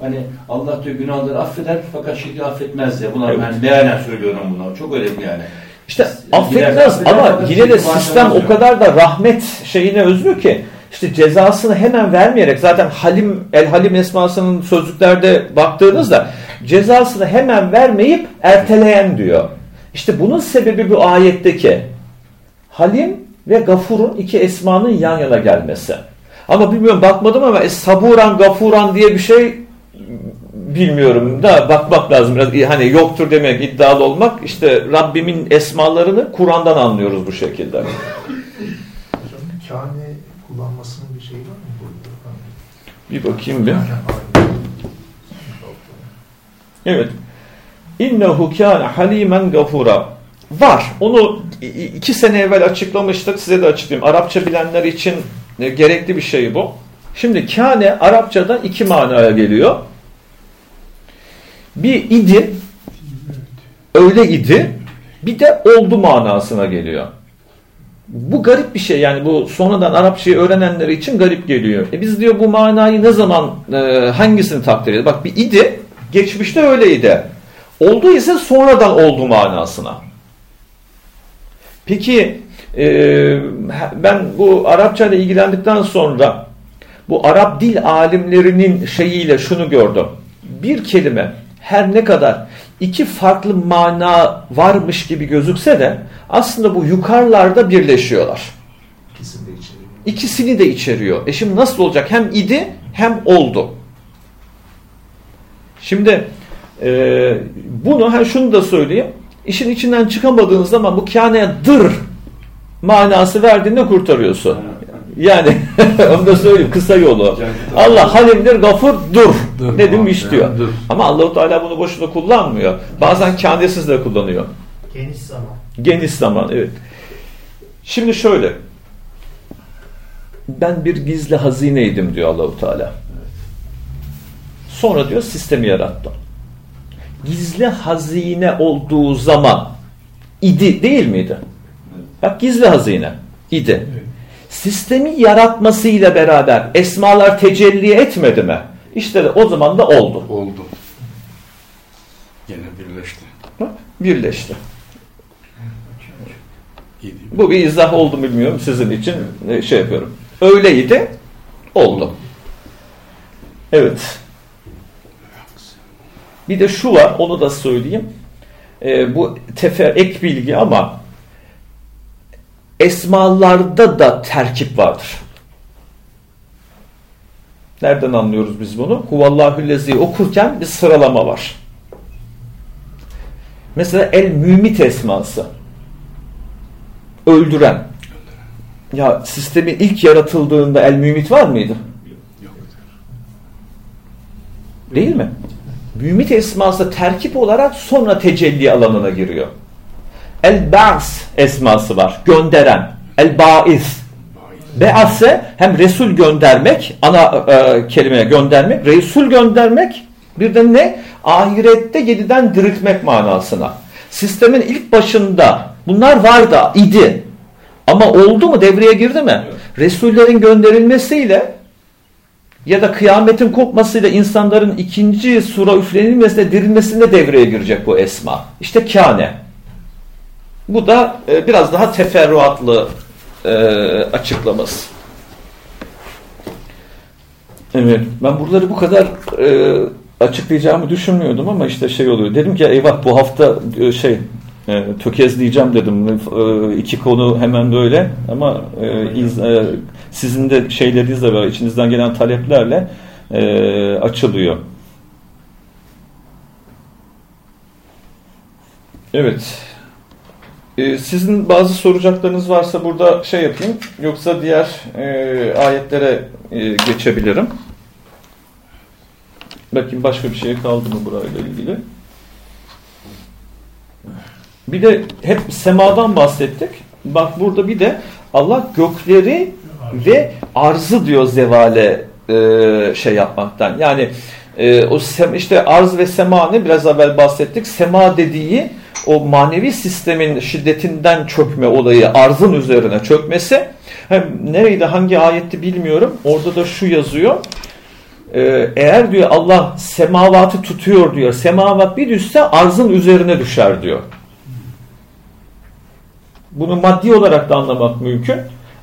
Hani Allah diyor günahları affeder fakat şirki affetmez diye. Buna evet. ben mealen söylüyorum bunu. Çok önemli yani. İşte affetmez ama yine de sistem o kadar da rahmet şeyine özlü ki işte cezasını hemen vermeyerek zaten Halim El Halim esmasının sözlüklerde baktığınızda cezasını hemen vermeyip erteleyen diyor. İşte bunun sebebi bu ayetteki Halim ve Gafur'un iki esmanın yan yana gelmesi. Ama bilmiyorum bakmadım ama Saburan Gafuran diye bir şey bilmiyorum da bakmak lazım biraz hani yoktur demek iddialı olmak işte Rabbimin esmalarını Kur'an'dan anlıyoruz bu şekilde. Kâne kullanmasının bir şeyi var mı burada? Bir bakayım bir. Evet. İnnehu kâne halimen gafura. Var. Onu iki sene evvel açıklamıştık. Size de açıklayayım. Arapça bilenler için e, gerekli bir şey bu. Şimdi kâne Arapçada iki manaya geliyor. Bir idi, öyle idi, bir de oldu manasına geliyor. Bu garip bir şey yani bu sonradan Arapçayı öğrenenler için garip geliyor. E biz diyor bu manayı ne zaman e, hangisini takdir ediyor? Bak bir idi, geçmişte öyleydi. Oldu ise sonradan oldu manasına. Peki e, ben bu Arapça ile ilgilendikten sonra bu Arap dil alimlerinin şeyiyle şunu gördüm. Bir kelime her ne kadar iki farklı mana varmış gibi gözükse de aslında bu yukarılarda birleşiyorlar. İkisini de içeriyor. İkisini de içeriyor. E şimdi nasıl olacak? Hem idi hem oldu. Şimdi e, bunu ha şunu da söyleyeyim. İşin içinden çıkamadığınız zaman bu kâneye dır manası verdiğinde kurtarıyorsun. Yani [laughs] onu da söyleyeyim kısa yolu. Allah halimdir gafur dur, dur dedim iş diyor. Dur. Ama Allahu Teala bunu boşuna kullanmıyor. Bazen kendisiz de kullanıyor. Geniş zaman. Geniş zaman evet. Şimdi şöyle. Ben bir gizli hazineydim diyor Allahu Teala. Sonra diyor sistemi yarattım. Gizli hazine olduğu zaman idi değil miydi? Bak gizli hazine idi. Sistemi yaratmasıyla beraber esmalar tecelli etmedi mi? İşte de o zaman da oldu. Oldu. Yine birleşti. Birleşti. Bu bir izah oldu bilmiyorum sizin için e, şey yapıyorum. Öyleydi, oldu. Evet. Bir de şu var, onu da söyleyeyim. e, bu tefer ek bilgi ama esmalarda da terkip vardır. Nereden anlıyoruz biz bunu? Huvallahüllezi okurken bir sıralama var. Mesela el mümit esması. Öldüren. Ya sistemin ilk yaratıldığında el mümit var mıydı? Değil mi? Mümit esması terkip olarak sonra tecelli alanına giriyor. El-Ba's esması var. Gönderen. El-Ba'is. Be'ase hem Resul göndermek, ana e, kelimeye göndermek, Resul göndermek, bir de ne? Ahirette yeniden diriltmek manasına. Sistemin ilk başında bunlar vardı, idi. Ama oldu mu, devreye girdi mi? Resullerin gönderilmesiyle ya da kıyametin kopmasıyla insanların ikinci sura üflenilmesine, dirilmesinde devreye girecek bu esma. İşte kâne. Bu da e, biraz daha teferruatlı e, açıklaması. Evet, ben buraları bu kadar e, açıklayacağımı düşünmüyordum ama işte şey oluyor. Dedim ki eyvah bu hafta e, şey e, tökezleyeceğim dedim. E, iki konu hemen böyle ama e, iz, e, sizin de şeyleriniz de var. içinizden gelen taleplerle e, açılıyor. Evet. Ee, sizin bazı soracaklarınız varsa burada şey yapayım. Yoksa diğer e, ayetlere e, geçebilirim. Bakayım başka bir şey kaldı mı burayla ilgili. Bir de hep semadan bahsettik. Bak burada bir de Allah gökleri ve arzı diyor zevale e, şey yapmaktan. Yani e, o sem, işte arz ve sema ne biraz evvel bahsettik. Sema dediği o manevi sistemin şiddetinden çökme olayı arzın üzerine çökmesi hem nereydi hangi ayetti bilmiyorum orada da şu yazıyor ee, eğer diyor Allah semavatı tutuyor diyor semavat bir düşse arzın üzerine düşer diyor bunu maddi olarak da anlamak mümkün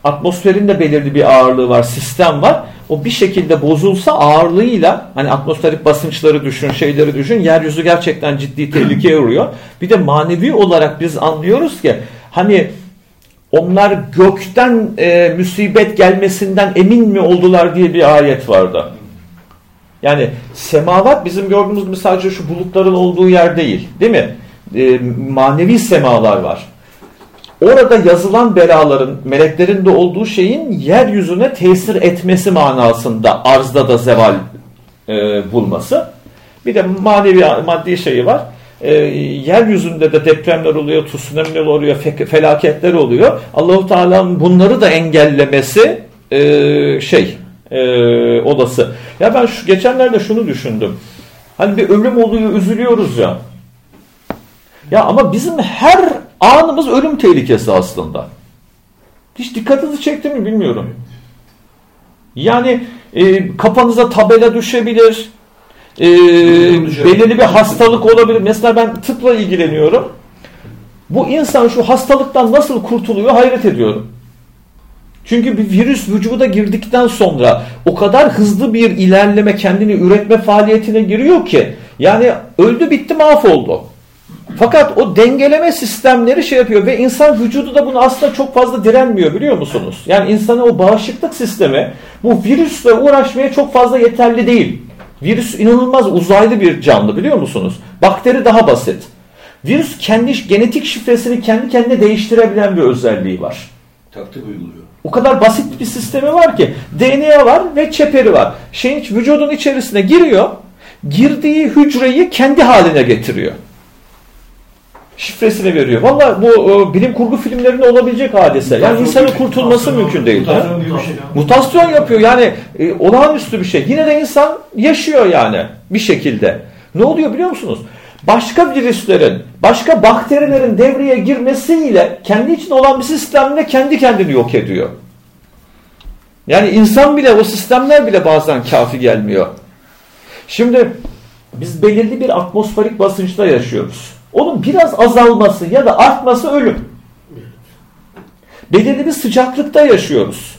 atmosferinde belirli bir ağırlığı var sistem var o bir şekilde bozulsa ağırlığıyla hani atmosferik basınçları düşün, şeyleri düşün, yeryüzü gerçekten ciddi tehlikeye uğruyor. Bir de manevi olarak biz anlıyoruz ki hani onlar gökten e, musibet gelmesinden emin mi oldular diye bir ayet vardı. Yani semavat bizim gördüğümüz gibi sadece şu bulutların olduğu yer değil. Değil mi? E, manevi semalar var orada yazılan belaların meleklerin de olduğu şeyin yeryüzüne tesir etmesi manasında arzda da zeval e, bulması. Bir de manevi maddi şeyi var. E, yeryüzünde de depremler oluyor, tsunamiler oluyor, fe, felaketler oluyor. Allahu Teala'nın bunları da engellemesi e, şey e, olası. Ya ben şu geçenlerde şunu düşündüm. Hani bir ölüm oluyor, üzülüyoruz ya. Ya ama bizim her Anımız ölüm tehlikesi aslında. Hiç dikkatinizi çekti mi bilmiyorum. Yani e, kafanıza tabela düşebilir. E, belirli bir hastalık olabilir. Mesela ben tıpla ilgileniyorum. Bu insan şu hastalıktan nasıl kurtuluyor hayret ediyorum. Çünkü bir virüs vücuda girdikten sonra o kadar hızlı bir ilerleme kendini üretme faaliyetine giriyor ki yani öldü bitti mahvoldu. Fakat o dengeleme sistemleri şey yapıyor ve insan vücudu da bunu aslında çok fazla direnmiyor biliyor musunuz? Yani insanın o bağışıklık sistemi bu virüsle uğraşmaya çok fazla yeterli değil. Virüs inanılmaz uzaylı bir canlı biliyor musunuz? Bakteri daha basit. Virüs kendi genetik şifresini kendi kendine değiştirebilen bir özelliği var. Taktik uyguluyor. O kadar basit bir sistemi var ki DNA var ve çeperi var. Şeyin vücudun içerisine giriyor, girdiği hücreyi kendi haline getiriyor şifresini veriyor. Valla bu e, bilim kurgu filmlerinde olabilecek hadise. Mutasyon yani insanın kurtulması mümkün değil. Mutasyon, gibi şey. mutasyon yapıyor yani e, olağanüstü bir şey. Yine de insan yaşıyor yani bir şekilde. Ne oluyor biliyor musunuz? Başka virüslerin, başka bakterilerin devreye girmesiyle kendi için olan bir sistemle kendi kendini yok ediyor. Yani insan bile, o sistemler bile bazen kafi gelmiyor. Şimdi biz belirli bir atmosferik basınçta yaşıyoruz. Onun biraz azalması ya da artması ölüm. Belirli bir sıcaklıkta yaşıyoruz.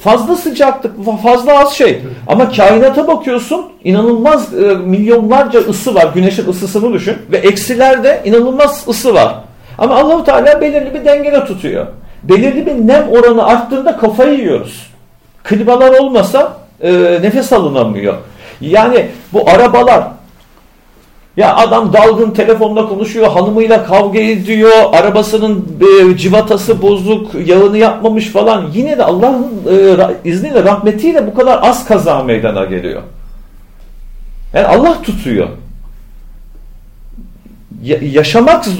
Fazla sıcaklık, fazla az şey. Ama kainata bakıyorsun inanılmaz e, milyonlarca ısı var. Güneşin ısısını düşün. Ve eksilerde inanılmaz ısı var. Ama Allahu Teala belirli bir dengede tutuyor. Belirli bir nem oranı arttığında kafayı yiyoruz. Klimalar olmasa e, nefes alınamıyor. Yani bu arabalar ya adam dalgın telefonla konuşuyor, hanımıyla kavga ediyor, arabasının e, civatası bozuk, yağını yapmamış falan. Yine de Allah'ın e, izniyle, rahmetiyle bu kadar az kaza meydana geliyor. Yani Allah tutuyor yaşamak e,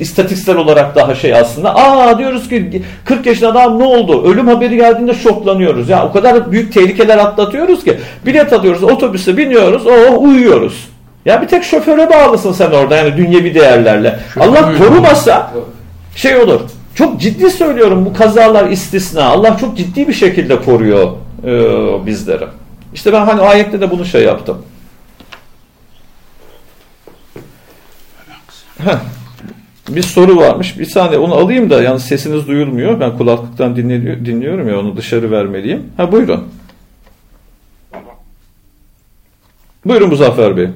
istatistiksel olarak daha şey aslında. Aa diyoruz ki 40 yaşında adam ne oldu? Ölüm haberi geldiğinde şoklanıyoruz. Ya o kadar büyük tehlikeler atlatıyoruz ki bilet alıyoruz, otobüse biniyoruz, oh uyuyoruz. Ya bir tek şoföre bağlısın sen orada yani dünyevi değerlerle. Şoför Allah korumasa şey olur. Çok ciddi söylüyorum bu kazalar istisna. Allah çok ciddi bir şekilde koruyor e, bizleri. İşte ben hani ayette de bunu şey yaptım. Heh, bir soru varmış. Bir saniye onu alayım da yani sesiniz duyulmuyor. Ben kulaklıktan dinliyorum ya onu dışarı vermeliyim. Ha buyurun. Buyurun Muzaffer Bey.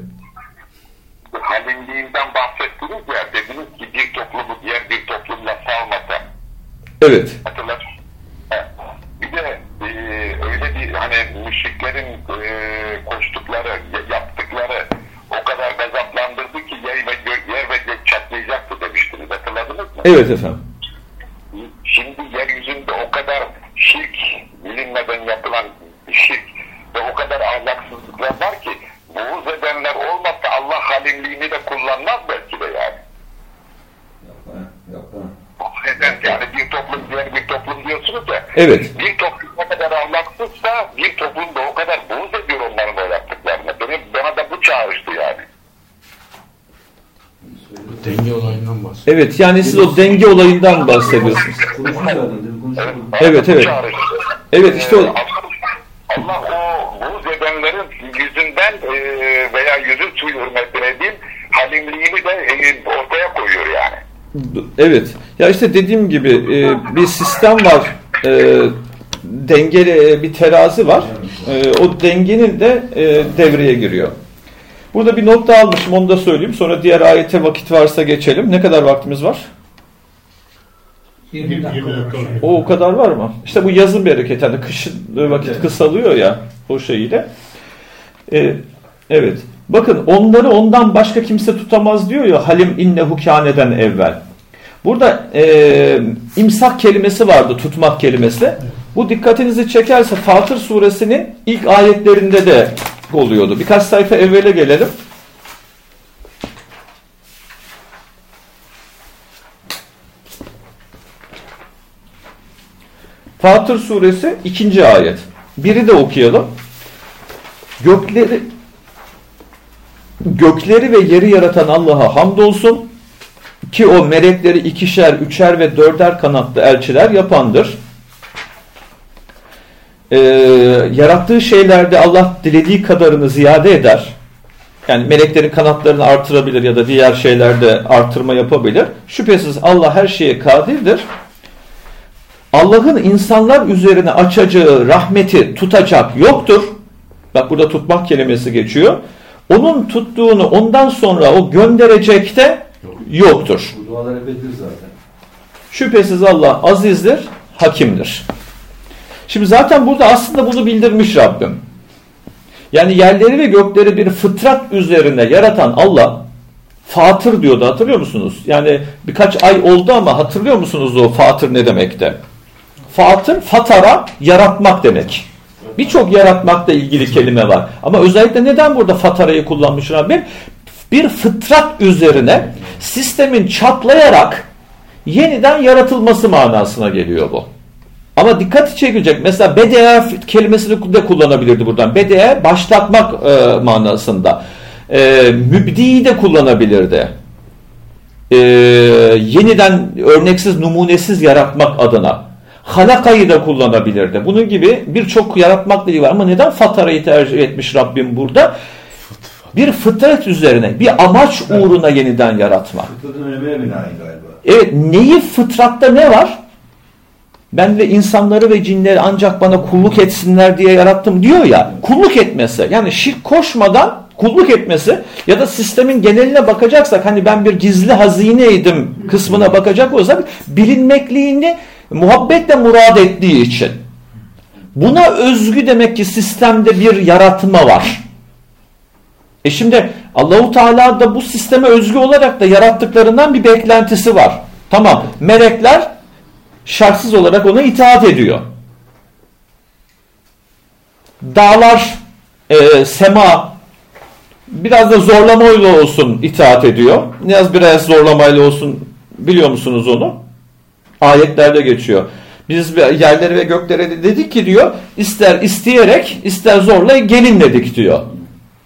Halimliğinden bahsettiniz ya dediniz ki bir toplumu diğer bir toplumla salmasa. Evet. Hatırlar. Bir de e, öyle bir hani müşriklerin e, koştukları, yaptıkları Evet efendim. Şimdi yeryüzünde o kadar şirk, bilinmeden yapılan şirk ve o kadar ahlaksızlıklar var ki buğuz edenler olmazsa Allah halimliğini de kullanmaz belki de yani. Buğuz eden yani bir toplum diğer bir toplum diyorsunuz ya. Evet. Bir toplum ne kadar ahlaksızsa bir toplum da o kadar buğuz ediyor onların o yaptıklarına. Benim, bana da bu çağrıştı yani. Denge olayından bahsediyorsunuz. Evet yani siz o denge olayından bahsediyorsunuz. Evet evet. Evet işte o... Allah o bu edenlerin yüzünden e, veya yüzü suyu hürmetine değil halimliğini de e, ortaya koyuyor yani. Evet. Ya işte dediğim gibi e, bir sistem var. Dengeli bir terazi var. O dengenin de devreye giriyor. Burada bir not da almışım onu da söyleyeyim. Sonra diğer ayete vakit varsa geçelim. Ne kadar vaktimiz var? 20 dakika. O o kadar var mı? İşte bu yazın bereketi. Yani kışın vakit kısalıyor ya o şeyiyle. Ee, evet. Bakın onları ondan başka kimse tutamaz diyor ya Halim innehu kâneden evvel. Burada e, imsak kelimesi vardı tutmak kelimesi. Bu dikkatinizi çekerse Fatır suresinin ilk ayetlerinde de oluyordu. Birkaç sayfa evvele gelelim. Fatır suresi ikinci ayet. Biri de okuyalım. Gökleri gökleri ve yeri yaratan Allah'a hamdolsun ki o melekleri ikişer, üçer ve dörder kanatlı elçiler yapandır. Ee, yarattığı şeylerde Allah dilediği kadarını ziyade eder. Yani meleklerin kanatlarını artırabilir ya da diğer şeylerde artırma yapabilir. Şüphesiz Allah her şeye kadirdir. Allah'ın insanlar üzerine açacağı rahmeti tutacak yoktur. Bak burada tutmak kelimesi geçiyor. Onun tuttuğunu ondan sonra o gönderecek de yoktur. Şüphesiz Allah azizdir, hakimdir. Şimdi zaten burada aslında bunu bildirmiş Rabbim. Yani yerleri ve gökleri bir fıtrat üzerine yaratan Allah Fatır diyordu hatırlıyor musunuz? Yani birkaç ay oldu ama hatırlıyor musunuz o Fatır ne demekte? Fatır, fatara yaratmak demek. Birçok yaratmakla ilgili kelime var. Ama özellikle neden burada fatarayı kullanmış Rabbim? Bir fıtrat üzerine sistemin çatlayarak yeniden yaratılması manasına geliyor bu. Ama dikkati çekilecek. Mesela BDE kelimesini de kullanabilirdi buradan. BDE başlatmak e, manasında. E, mübdiyi de kullanabilirdi. E, yeniden örneksiz, numunesiz yaratmak adına. Halakayı da kullanabilirdi. Bunun gibi birçok yaratmakla ilgili var. Ama neden fatarayı tercih etmiş Rabbim burada? Bir fıtrat üzerine, bir amaç uğruna yeniden yaratmak. Fıtratın önemine binaen galiba. Evet, neyi fıtratta ne var? Ben de insanları ve cinleri ancak bana kulluk etsinler diye yarattım diyor ya kulluk etmesi yani şirk koşmadan kulluk etmesi ya da sistemin geneline bakacaksak hani ben bir gizli hazineydim kısmına bakacak olsak bilinmekliğini muhabbetle murad ettiği için buna özgü demek ki sistemde bir yaratma var. E şimdi Allahu Teala da bu sisteme özgü olarak da yarattıklarından bir beklentisi var. Tamam melekler şartsız olarak ona itaat ediyor. Dağlar, e, sema biraz da zorlamayla olsun itaat ediyor. Biraz biraz zorlamayla olsun biliyor musunuz onu? Ayetlerde geçiyor. Biz yerleri ve göklere dedik ki diyor ister isteyerek ister zorla gelin dedik diyor.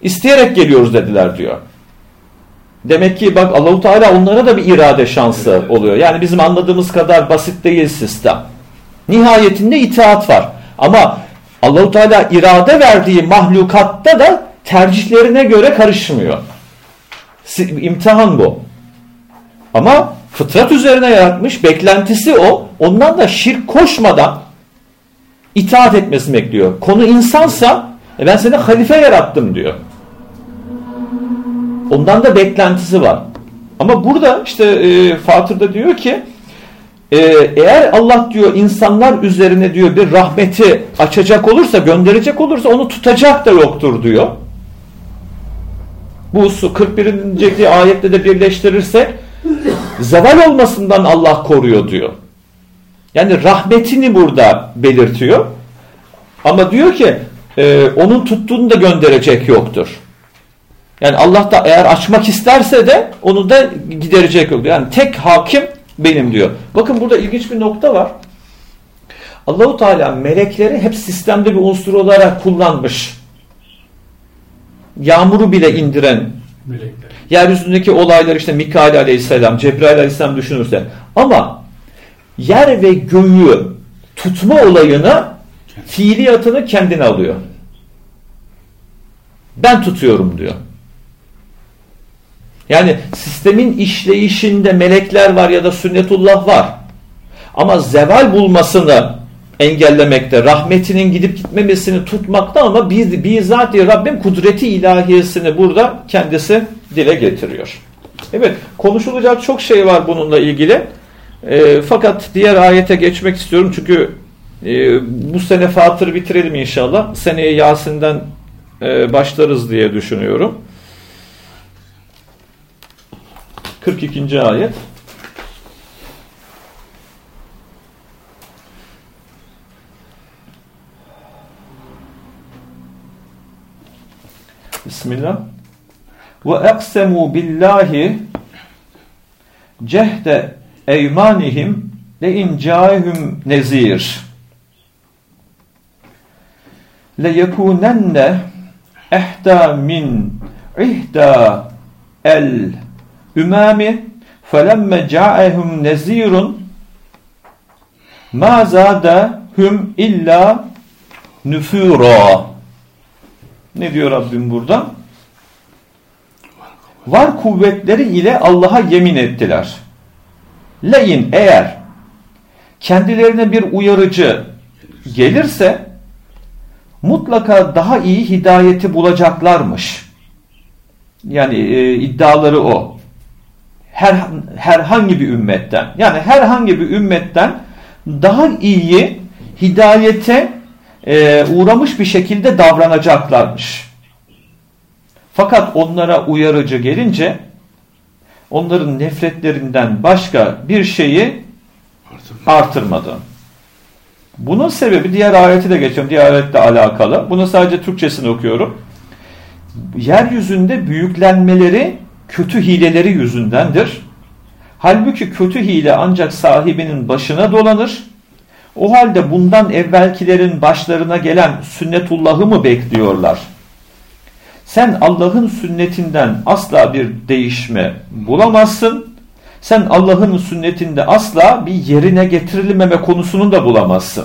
İsteyerek geliyoruz dediler diyor. Demek ki bak Allahu Teala onlara da bir irade şansı oluyor. Yani bizim anladığımız kadar basit değil sistem. Nihayetinde itaat var. Ama Allahu Teala irade verdiği mahlukatta da tercihlerine göre karışmıyor. İmtihan bu. Ama fıtrat üzerine yaratmış, beklentisi o. Ondan da şirk koşmadan itaat etmesini bekliyor. Konu insansa e ben seni halife yarattım diyor. Ondan da beklentisi var. Ama burada işte e, Fatır'da diyor ki e, eğer Allah diyor insanlar üzerine diyor bir rahmeti açacak olursa gönderecek olursa onu tutacak da yoktur diyor. Bu 41. ayette de birleştirirsek zeval olmasından Allah koruyor diyor. Yani rahmetini burada belirtiyor. Ama diyor ki e, onun tuttuğunu da gönderecek yoktur. Yani Allah da eğer açmak isterse de onu da giderecek yoktur. Yani tek hakim benim diyor. Bakın burada ilginç bir nokta var. Allahu Teala melekleri hep sistemde bir unsur olarak kullanmış. Yağmuru bile indiren melekler. Yeryüzündeki olaylar işte Mikail aleyhisselam, Cebrail aleyhisselam düşünürse. Ama yer ve göğü tutma olayını fiiliyatını kendine alıyor. Ben tutuyorum diyor. Yani sistemin işleyişinde melekler var ya da sünnetullah var. Ama zeval bulmasını engellemekte, rahmetinin gidip gitmemesini tutmakta ama bir, bizzat Rabbim kudreti ilahiyesini burada kendisi dile getiriyor. Evet konuşulacak çok şey var bununla ilgili. E, fakat diğer ayete geçmek istiyorum çünkü e, bu sene Fatır bitirelim inşallah. Seneye Yasin'den e, başlarız diye düşünüyorum. 42. ayet. Bismillah. Ve eksemu billahi cehde eymanihim le in caihum nezir. Le yekunenne ehda min ihda el ümami felemme ca'ehum nezirun ma zadahum illa nüfura. Ne diyor Rabbim burada? Var kuvvetleri ile Allah'a yemin ettiler. Leyin eğer kendilerine bir uyarıcı gelirse mutlaka daha iyi hidayeti bulacaklarmış. Yani e, iddiaları o her, herhangi bir ümmetten yani herhangi bir ümmetten daha iyi hidayete e, uğramış bir şekilde davranacaklarmış. Fakat onlara uyarıcı gelince onların nefretlerinden başka bir şeyi artırmadı. Bunun sebebi diğer ayeti de geçiyorum. Diğer ayetle alakalı. Bunu sadece Türkçesini okuyorum. Yeryüzünde büyüklenmeleri kötü hileleri yüzündendir. Halbuki kötü hile ancak sahibinin başına dolanır. O halde bundan evvelkilerin başlarına gelen sünnetullahı mı bekliyorlar? Sen Allah'ın sünnetinden asla bir değişme bulamazsın. Sen Allah'ın sünnetinde asla bir yerine getirilmeme konusunu da bulamazsın.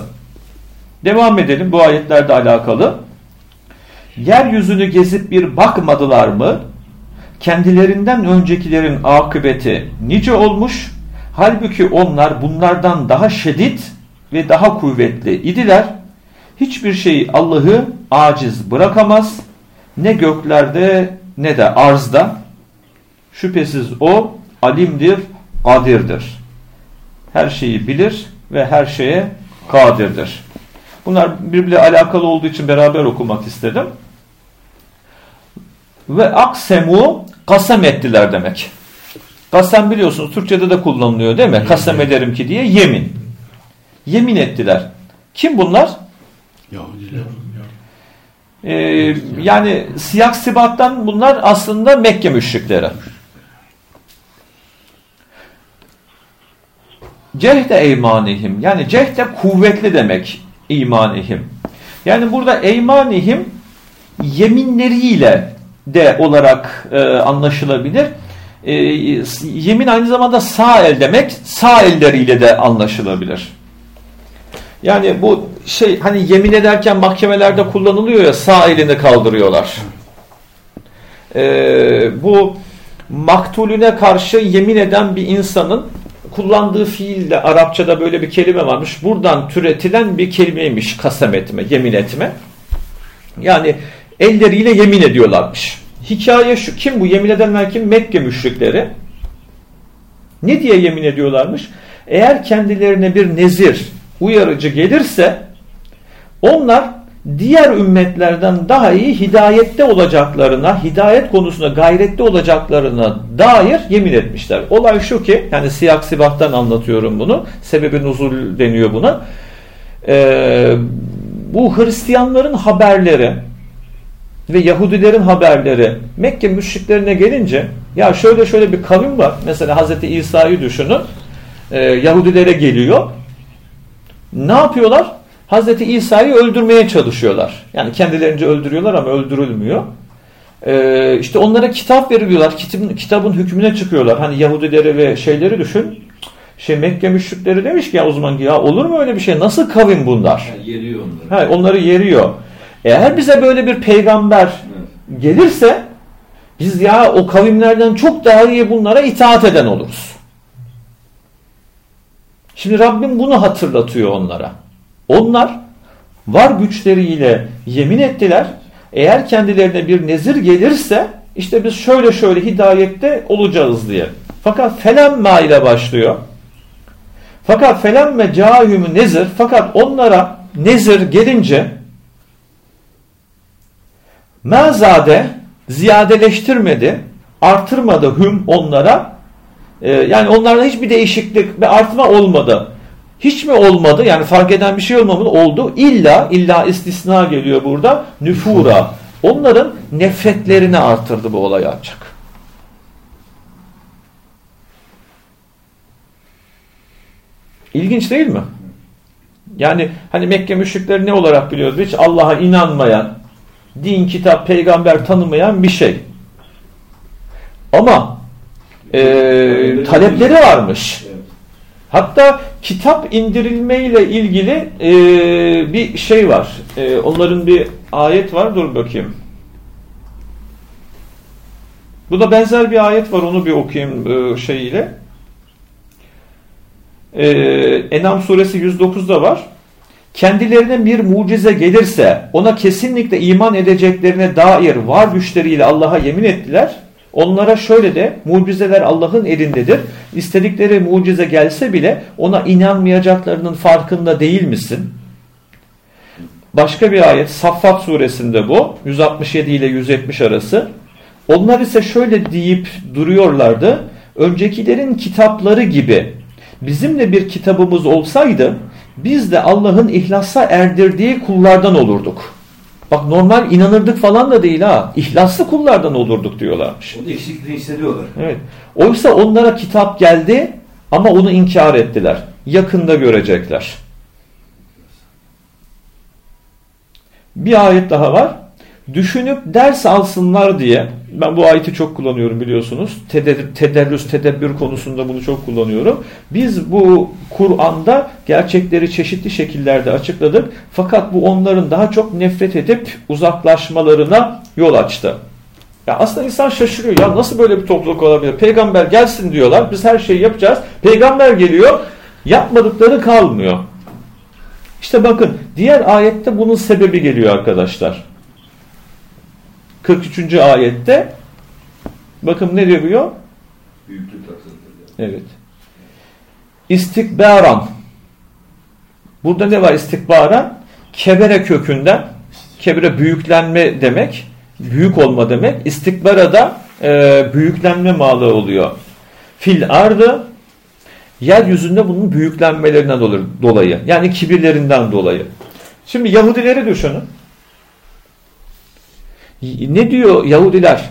Devam edelim bu ayetlerle alakalı. Yeryüzünü gezip bir bakmadılar mı? Kendilerinden öncekilerin akıbeti nice olmuş, halbuki onlar bunlardan daha şiddet ve daha kuvvetli idiler. Hiçbir şey Allah'ı aciz bırakamaz. Ne göklerde ne de arzda. Şüphesiz o alimdir, kadirdir. Her şeyi bilir ve her şeye kadirdir. Bunlar birbiriyle alakalı olduğu için beraber okumak istedim. Ve aksemu kasem ettiler demek. Kasem biliyorsunuz Türkçe'de de kullanılıyor değil mi? Kasem ederim ki diye yemin. Yemin ettiler. Kim bunlar? Yahudiler. Ee, yani siyah sibattan bunlar aslında Mekke müşrikleri. Cehde eymanihim yani cehde kuvvetli demek imanihim. Yani burada eymanihim yeminleriyle de olarak e, anlaşılabilir. E, yemin aynı zamanda sağ el demek sağ elleriyle de anlaşılabilir. Yani bu şey hani yemin ederken mahkemelerde kullanılıyor ya sağ elini kaldırıyorlar. E, bu maktulüne karşı yemin eden bir insanın kullandığı fiille Arapçada böyle bir kelime varmış. Buradan türetilen bir kelimeymiş kasem etme, yemin etme. Yani elleriyle yemin ediyorlarmış. Hikaye şu, kim bu yemin edenler kim? Mekke müşrikleri. Ne diye yemin ediyorlarmış? Eğer kendilerine bir nezir, uyarıcı gelirse onlar diğer ümmetlerden daha iyi hidayette olacaklarına, hidayet konusunda gayretli olacaklarına dair yemin etmişler. Olay şu ki, yani siyak sibahtan anlatıyorum bunu, sebebi nuzul deniyor buna. Ee, bu Hristiyanların haberleri ve Yahudilerin haberleri Mekke müşriklerine gelince, ya şöyle şöyle bir kavim var, mesela Hazreti İsa'yı düşünün, ee, Yahudilere geliyor, ne yapıyorlar? Hazreti İsa'yı öldürmeye çalışıyorlar. Yani kendilerince öldürüyorlar ama öldürülmüyor. Ee, işte onlara kitap veriliyorlar. Kitabın, kitabın hükmüne çıkıyorlar. Hani Yahudileri ve şeyleri düşün. Şey Mekke müşrikleri demiş ki ya uzman ya olur mu öyle bir şey? Nasıl kavim bunlar? Yani yeriyor onları. Ha, onları yeriyor. Eğer bize böyle bir peygamber gelirse biz ya o kavimlerden çok daha iyi bunlara itaat eden oluruz. Şimdi Rabbim bunu hatırlatıyor onlara. Onlar var güçleriyle yemin ettiler. Eğer kendilerine bir nezir gelirse işte biz şöyle şöyle hidayette olacağız diye. Fakat felemme ile başlıyor. Fakat felemme cahümü nezir fakat onlara nezir gelince mezade ziyadeleştirmedi, artırmadı hüm onlara. Ee, yani onlarda hiçbir değişiklik ve artma olmadı. Hiç mi olmadı? Yani fark eden bir şey olmadı. Oldu. İlla, illa istisna geliyor burada. Nüfura. Onların nefretlerini artırdı bu olay ancak. İlginç değil mi? Yani hani Mekke müşrikleri ne olarak biliyoruz? Hiç Allah'a inanmayan, din, kitap, peygamber tanımayan bir şey. Ama e, talepleri varmış. Hatta kitap indirilmeyle ilgili e, bir şey var. E, onların bir ayet var. Dur bakayım. Bu da benzer bir ayet var. Onu bir okuyayım e, şeyiyle. E, Enam suresi 109'da var. Kendilerine bir mucize gelirse ona kesinlikle iman edeceklerine dair var güçleriyle Allah'a yemin ettiler. Onlara şöyle de mucizeler Allah'ın elindedir. İstedikleri mucize gelse bile ona inanmayacaklarının farkında değil misin? Başka bir ayet Saffat suresinde bu 167 ile 170 arası. Onlar ise şöyle deyip duruyorlardı. Öncekilerin kitapları gibi bizim de bir kitabımız olsaydı biz de Allah'ın ihlasa erdirdiği kullardan olurduk. Bak normal inanırdık falan da değil ha. İhlaslı kullardan olurduk diyorlarmış. Onu eksikliğini hissediyorlar. Evet. Oysa onlara kitap geldi ama onu inkar ettiler. Yakında görecekler. Bir ayet daha var. Düşünüp ders alsınlar diye ben bu ayeti çok kullanıyorum biliyorsunuz. Teder, tederrüs, tedebbür konusunda bunu çok kullanıyorum. Biz bu Kur'an'da gerçekleri çeşitli şekillerde açıkladık. Fakat bu onların daha çok nefret edip uzaklaşmalarına yol açtı. Ya aslında insan şaşırıyor. Ya nasıl böyle bir topluluk olabilir? Peygamber gelsin diyorlar. Biz her şeyi yapacağız. Peygamber geliyor. Yapmadıkları kalmıyor. İşte bakın diğer ayette bunun sebebi geliyor arkadaşlar. 43. ayette bakın ne diyor? Taksızdır. Evet. İstikbaran. Burada ne var istikbaran? Kebere kökünden. Kebere büyüklenme demek. Büyük olma demek. İstikbara da e, büyüklenme malı oluyor. Fil ardı yeryüzünde bunun büyüklenmelerinden dolayı. Yani kibirlerinden dolayı. Şimdi Yahudileri düşünün. Ne diyor Yahudiler?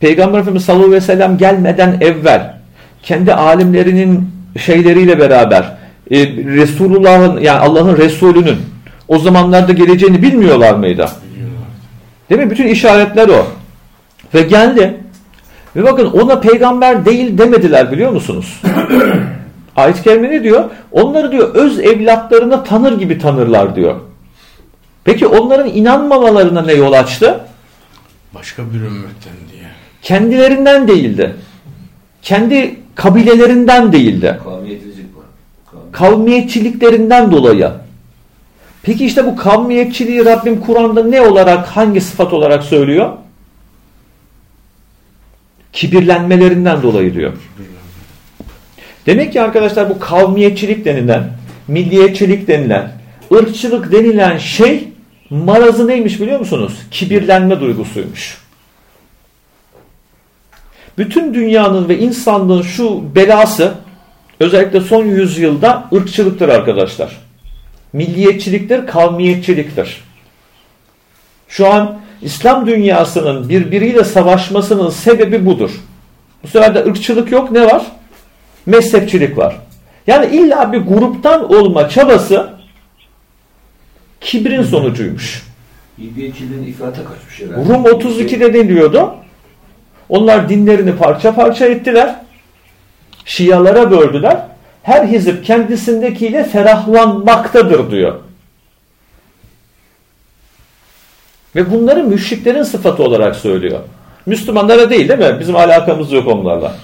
Peygamber Efendimiz sallallahu aleyhi ve sellem gelmeden evvel kendi alimlerinin şeyleriyle beraber e, Resulullah'ın yani Allah'ın Resulü'nün o zamanlarda geleceğini bilmiyorlar mıydı? Değil mi? Bütün işaretler o. Ve geldi. Ve bakın ona peygamber değil demediler biliyor musunuz? [coughs] Ayet-i Kerime ne diyor? Onları diyor öz evlatlarına tanır gibi tanırlar diyor. Peki onların inanmamalarına ne yol açtı? Başka bir ümmetten diye. Kendilerinden değildi. Kendi kabilelerinden değildi. Kavmiyetçilik. Kavmiyet. Kavmiyetçiliklerinden dolayı. Peki işte bu kavmiyetçiliği Rabbim Kur'an'da ne olarak, hangi sıfat olarak söylüyor? Kibirlenmelerinden dolayı diyor. Demek ki arkadaşlar bu kavmiyetçilik denilen, milliyetçilik denilen, ırkçılık denilen şey marazı neymiş biliyor musunuz? Kibirlenme duygusuymuş. Bütün dünyanın ve insanlığın şu belası özellikle son yüzyılda ırkçılıktır arkadaşlar. Milliyetçiliktir, kavmiyetçiliktir. Şu an İslam dünyasının birbiriyle savaşmasının sebebi budur. Bu sefer de ırkçılık yok ne var? Mezhepçilik var. Yani illa bir gruptan olma çabası kibrin sonucuymuş. Milliyetçiliğin ifrata kaçmış herhalde. Rum 32'de ne diyordu? Onlar dinlerini parça parça ettiler. Şialara böldüler. Her hizip kendisindekiyle ferahlanmaktadır diyor. Ve bunları müşriklerin sıfatı olarak söylüyor. Müslümanlara değil değil mi? Bizim alakamız yok onlarla.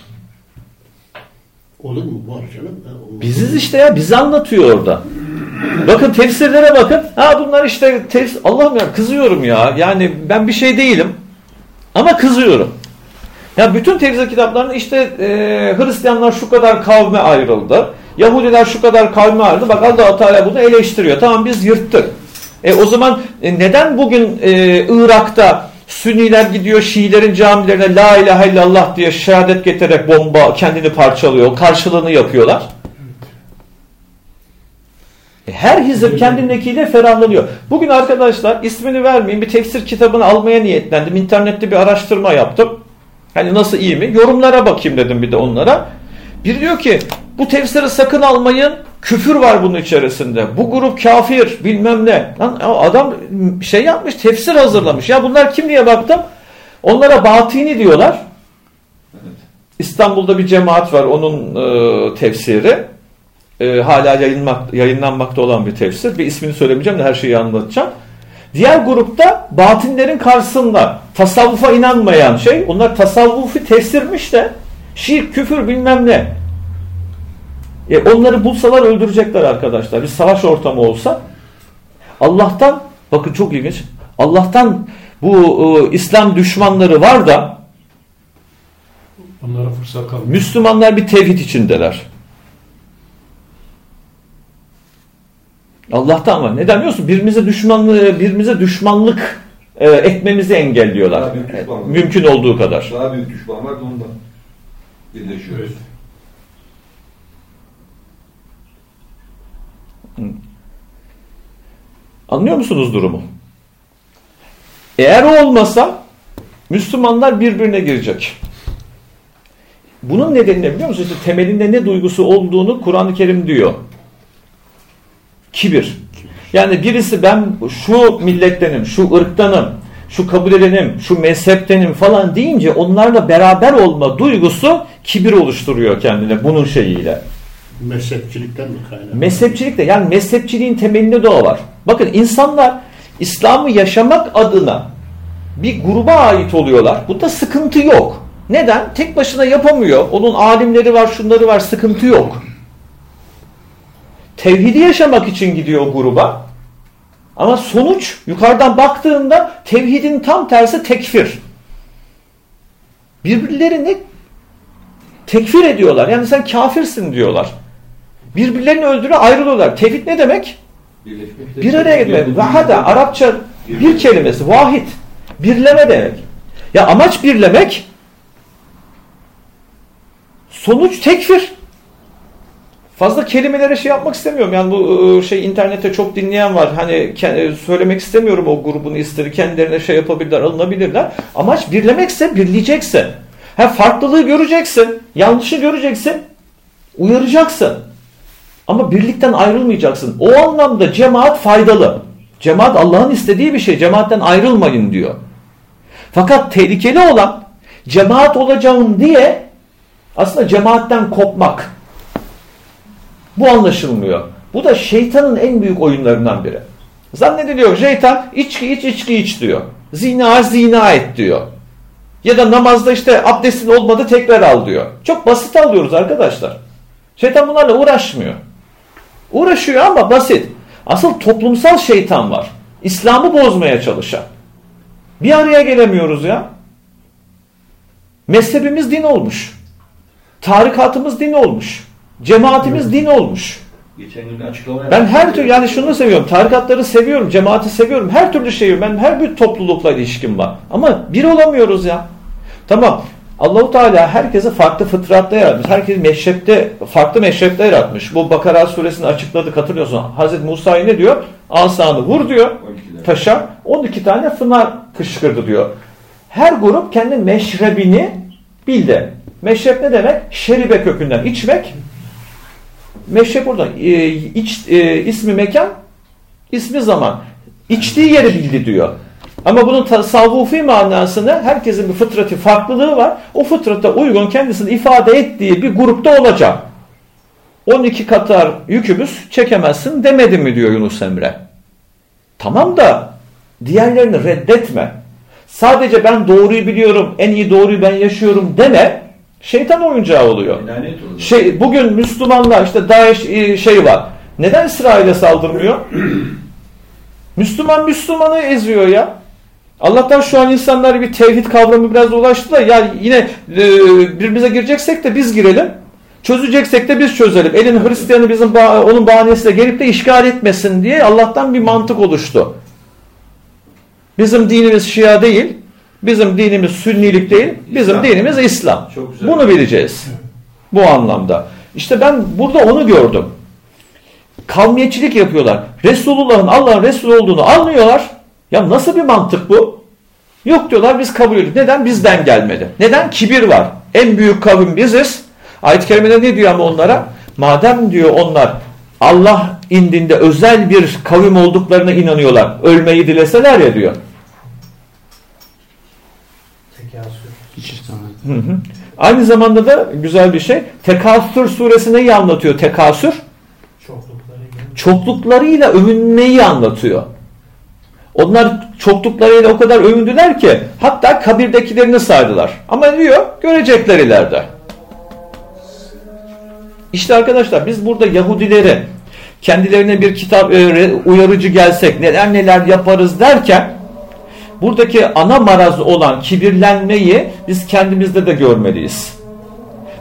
Olur mu? Var canım. Biziz işte ya. Bizi anlatıyor orada. Bakın tefsirlere bakın. Ha bunlar işte tefsir. Allah'ım ya kızıyorum ya. Yani ben bir şey değilim. Ama kızıyorum. Ya bütün tefsir kitaplarında işte e, Hristiyanlar şu kadar kavme ayrıldı. Yahudiler şu kadar kavme ayrıldı. Bak Allah Teala bunu eleştiriyor. Tamam biz yırttık. E, o zaman e, neden bugün e, Irak'ta Sünniler gidiyor Şiilerin camilerine La ilahe illallah diye şehadet getirerek bomba kendini parçalıyor. Karşılığını yapıyorlar. E, Her hizip kendindekiyle ferahlanıyor. Bugün arkadaşlar ismini vermeyeyim bir tefsir kitabını almaya niyetlendim. İnternette bir araştırma yaptım. Hani nasıl iyi mi? Yorumlara bakayım dedim bir de onlara. Biri diyor ki bu tefsiri sakın almayın. Küfür var bunun içerisinde. Bu grup kafir bilmem ne. Lan adam şey yapmış tefsir hazırlamış. Ya bunlar kim diye baktım. Onlara batini diyorlar. İstanbul'da bir cemaat var onun e, tefsiri. E, hala yayınmak, yayınlanmakta olan bir tefsir. Bir ismini söylemeyeceğim de her şeyi anlatacağım. Diğer grupta batinlerin karşısında tasavvufa inanmayan şey. Onlar tasavvufi tefsirmiş de şirk, küfür bilmem ne. E onları bulsalar öldürecekler arkadaşlar. Bir savaş ortamı olsa Allah'tan bakın çok ilginç. Allah'tan bu e, İslam düşmanları var da Onlara fırsat kalmıyor. Müslümanlar bir tevhid içindeler. Allah'tan var. Neden biliyor musun? Birbirimize düşmanlığı, birbirimize düşmanlık e, etmemizi engelliyorlar. Daha büyük düşman var. Mümkün olduğu kadar. Daha büyük düşman var da ondan. Birleşiyoruz. Evet. Anlıyor musunuz durumu? Eğer o olmasa Müslümanlar birbirine girecek. Bunun nedeni ne biliyor musunuz? İşte temelinde ne duygusu olduğunu Kur'an-ı Kerim diyor. Kibir. Yani birisi ben şu millettenim, şu ırktanım, şu kabiledenim, şu mezheptenim falan deyince onlarla beraber olma duygusu kibir oluşturuyor kendine bunun şeyiyle. Mezhepçilikten mi kaynaklı? Mezhepçilik de yani mezhepçiliğin temelinde de o var. Bakın insanlar İslam'ı yaşamak adına bir gruba ait oluyorlar. Bunda sıkıntı yok. Neden? Tek başına yapamıyor. Onun alimleri var, şunları var, sıkıntı yok. Tevhidi yaşamak için gidiyor o gruba. Ama sonuç yukarıdan baktığında tevhidin tam tersi tekfir. Birbirlerini tekfir ediyorlar. Yani sen kafirsin diyorlar. Birbirlerini öldürüyor ayrılıyorlar. Tevhid ne demek? Bir araya gelmek. Vahada Arapça bir kelimesi. Vahid. Birleme demek. Ya amaç birlemek sonuç tekfir. Fazla kelimelere şey yapmak istemiyorum. Yani bu ıı, şey internette çok dinleyen var. Hani söylemek istemiyorum o grubun istiri. Kendilerine şey yapabilirler, alınabilirler. Amaç birlemekse birleyeceksin. Ha farklılığı göreceksin. Yanlışı göreceksin. Uyaracaksın. Ama birlikten ayrılmayacaksın. O anlamda cemaat faydalı. Cemaat Allah'ın istediği bir şey. Cemaatten ayrılmayın diyor. Fakat tehlikeli olan cemaat olacağım diye aslında cemaatten kopmak. Bu anlaşılmıyor. Bu da şeytanın en büyük oyunlarından biri. Zannediliyor şeytan içki iç içki iç diyor. Zina zina et diyor. Ya da namazda işte abdestin olmadı tekrar al diyor. Çok basit alıyoruz arkadaşlar. Şeytan bunlarla uğraşmıyor. Uğraşıyor ama basit. Asıl toplumsal şeytan var. İslam'ı bozmaya çalışan. Bir araya gelemiyoruz ya. Mezhebimiz din olmuş. Tarikatımız din olmuş. Cemaatimiz din olmuş. Ben her türlü yani şunu seviyorum. Tarikatları seviyorum. Cemaati seviyorum. Her türlü şeyi ben her bir toplulukla ilişkim var. Ama bir olamıyoruz ya. Tamam. Allahu Teala herkese farklı fıtratta yaratmış. Herkesi meşrepte, farklı meşrepte yaratmış. Bu Bakara suresini açıkladık hatırlıyorsun. Hazreti Musa'yı ne diyor? Asanı vur diyor. Taşa 12 tane fınar kışkırdı diyor. Her grup kendi meşrebini bildi. Meşrep ne demek? Şeribe kökünden içmek. Meşrep burada. E, iç, e, ismi mekan, ismi zaman. İçtiği yeri bildi diyor. Ama bunun tasavvufi manasını herkesin bir fıtratı farklılığı var. O fıtrata uygun kendisini ifade ettiği bir grupta olacak. 12 katar yükümüz çekemezsin demedi mi diyor Yunus Emre. Tamam da diğerlerini reddetme. Sadece ben doğruyu biliyorum, en iyi doğruyu ben yaşıyorum deme. Şeytan oyuncağı oluyor. Şey, bugün Müslümanlar işte Daesh e, şey var. Neden İsrail'e saldırmıyor? [clears throat] Müslüman Müslümanı eziyor ya. Allah'tan şu an insanlar bir tevhid kavramı biraz ulaştı da yani yine e, birbirimize gireceksek de biz girelim. Çözeceksek de biz çözelim. Elin Hristiyanı bizim onun bahanesiyle gelip de işgal etmesin diye Allah'tan bir mantık oluştu. Bizim dinimiz Şia değil. Bizim dinimiz Sünnilik değil. Bizim İslam. dinimiz İslam. Bunu bileceğiz. Bu anlamda. İşte ben burada onu gördüm. Kavmiyetçilik yapıyorlar. Resulullah'ın Allah'ın Resulü olduğunu anlıyorlar. Ya nasıl bir mantık bu? Yok diyorlar biz kabul ediyoruz. Neden? Bizden gelmedi. Neden? Kibir var. En büyük kavim biziz. Ayet-i Kerime'de ne diyor ama onlara? Madem diyor onlar Allah indinde özel bir kavim olduklarına inanıyorlar. Ölmeyi dileseler ya diyor. Hı hı. Aynı zamanda da güzel bir şey. Tekasür suresi neyi anlatıyor? Tekasür? Çokluklarıyla. Çokluklarıyla övünmeyi anlatıyor. Onlar çokluklarıyla o kadar övündüler ki hatta kabirdekilerini saydılar. Ama diyor görecekler ileride. İşte arkadaşlar biz burada Yahudileri kendilerine bir kitap e, uyarıcı gelsek neler neler yaparız derken buradaki ana maraz olan kibirlenmeyi biz kendimizde de görmeliyiz.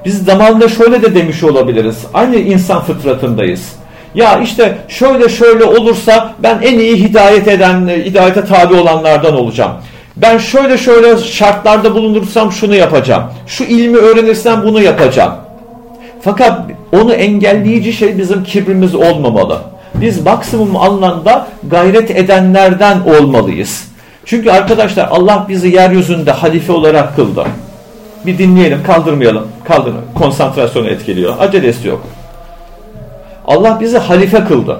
Biz zamanında şöyle de demiş olabiliriz. Aynı insan fıtratındayız. Ya işte şöyle şöyle olursa ben en iyi hidayet eden, hidayete tabi olanlardan olacağım. Ben şöyle şöyle şartlarda bulunursam şunu yapacağım. Şu ilmi öğrenirsem bunu yapacağım. Fakat onu engelleyici şey bizim kibrimiz olmamalı. Biz maksimum anlamda gayret edenlerden olmalıyız. Çünkü arkadaşlar Allah bizi yeryüzünde halife olarak kıldı. Bir dinleyelim, kaldırmayalım. Kaldırın. Konsantrasyonu etkiliyor. Acelesi yok. Allah bizi halife kıldı.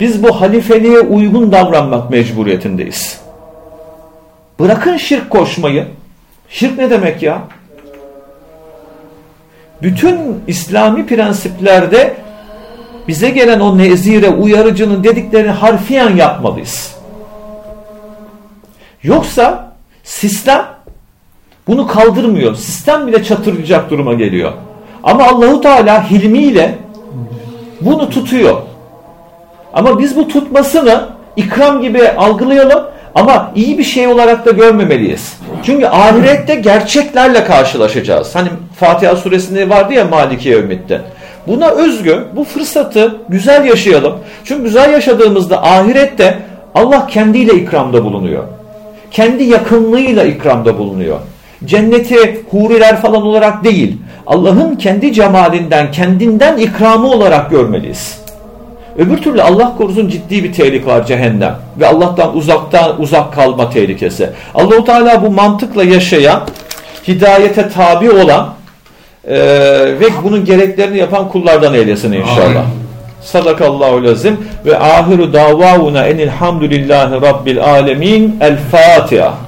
Biz bu halifeliğe uygun davranmak mecburiyetindeyiz. Bırakın şirk koşmayı. Şirk ne demek ya? Bütün İslami prensiplerde bize gelen o nezire, uyarıcının dediklerini harfiyen yapmalıyız. Yoksa sistem bunu kaldırmıyor. Sistem bile çatırlayacak duruma geliyor. Ama Allahu Teala hilmiyle Bunu tutuyor. Ama biz bu tutmasını ikram gibi algılayalım ama iyi bir şey olarak da görmemeliyiz. Çünkü ahirette gerçeklerle karşılaşacağız. Hani Fatiha suresinde vardı ya Maliki Yevmiddin. Buna özgü bu fırsatı güzel yaşayalım. Çünkü güzel yaşadığımızda ahirette Allah kendiyle ikramda bulunuyor. Kendi yakınlığıyla ikramda bulunuyor. Cenneti huriler falan olarak değil, Allah'ın kendi cemalinden, kendinden ikramı olarak görmeliyiz. Öbür türlü Allah korusun ciddi bir tehlike var cehennem ve Allah'tan uzaktan uzak kalma tehlikesi. Allahu Teala bu mantıkla yaşayan, hidayete tabi olan e, ve bunun gereklerini yapan kullardan eylesin inşallah. Sadakallahu lazim ve ahiru davavuna enilhamdülillahi rabbil alemin. El Fatiha.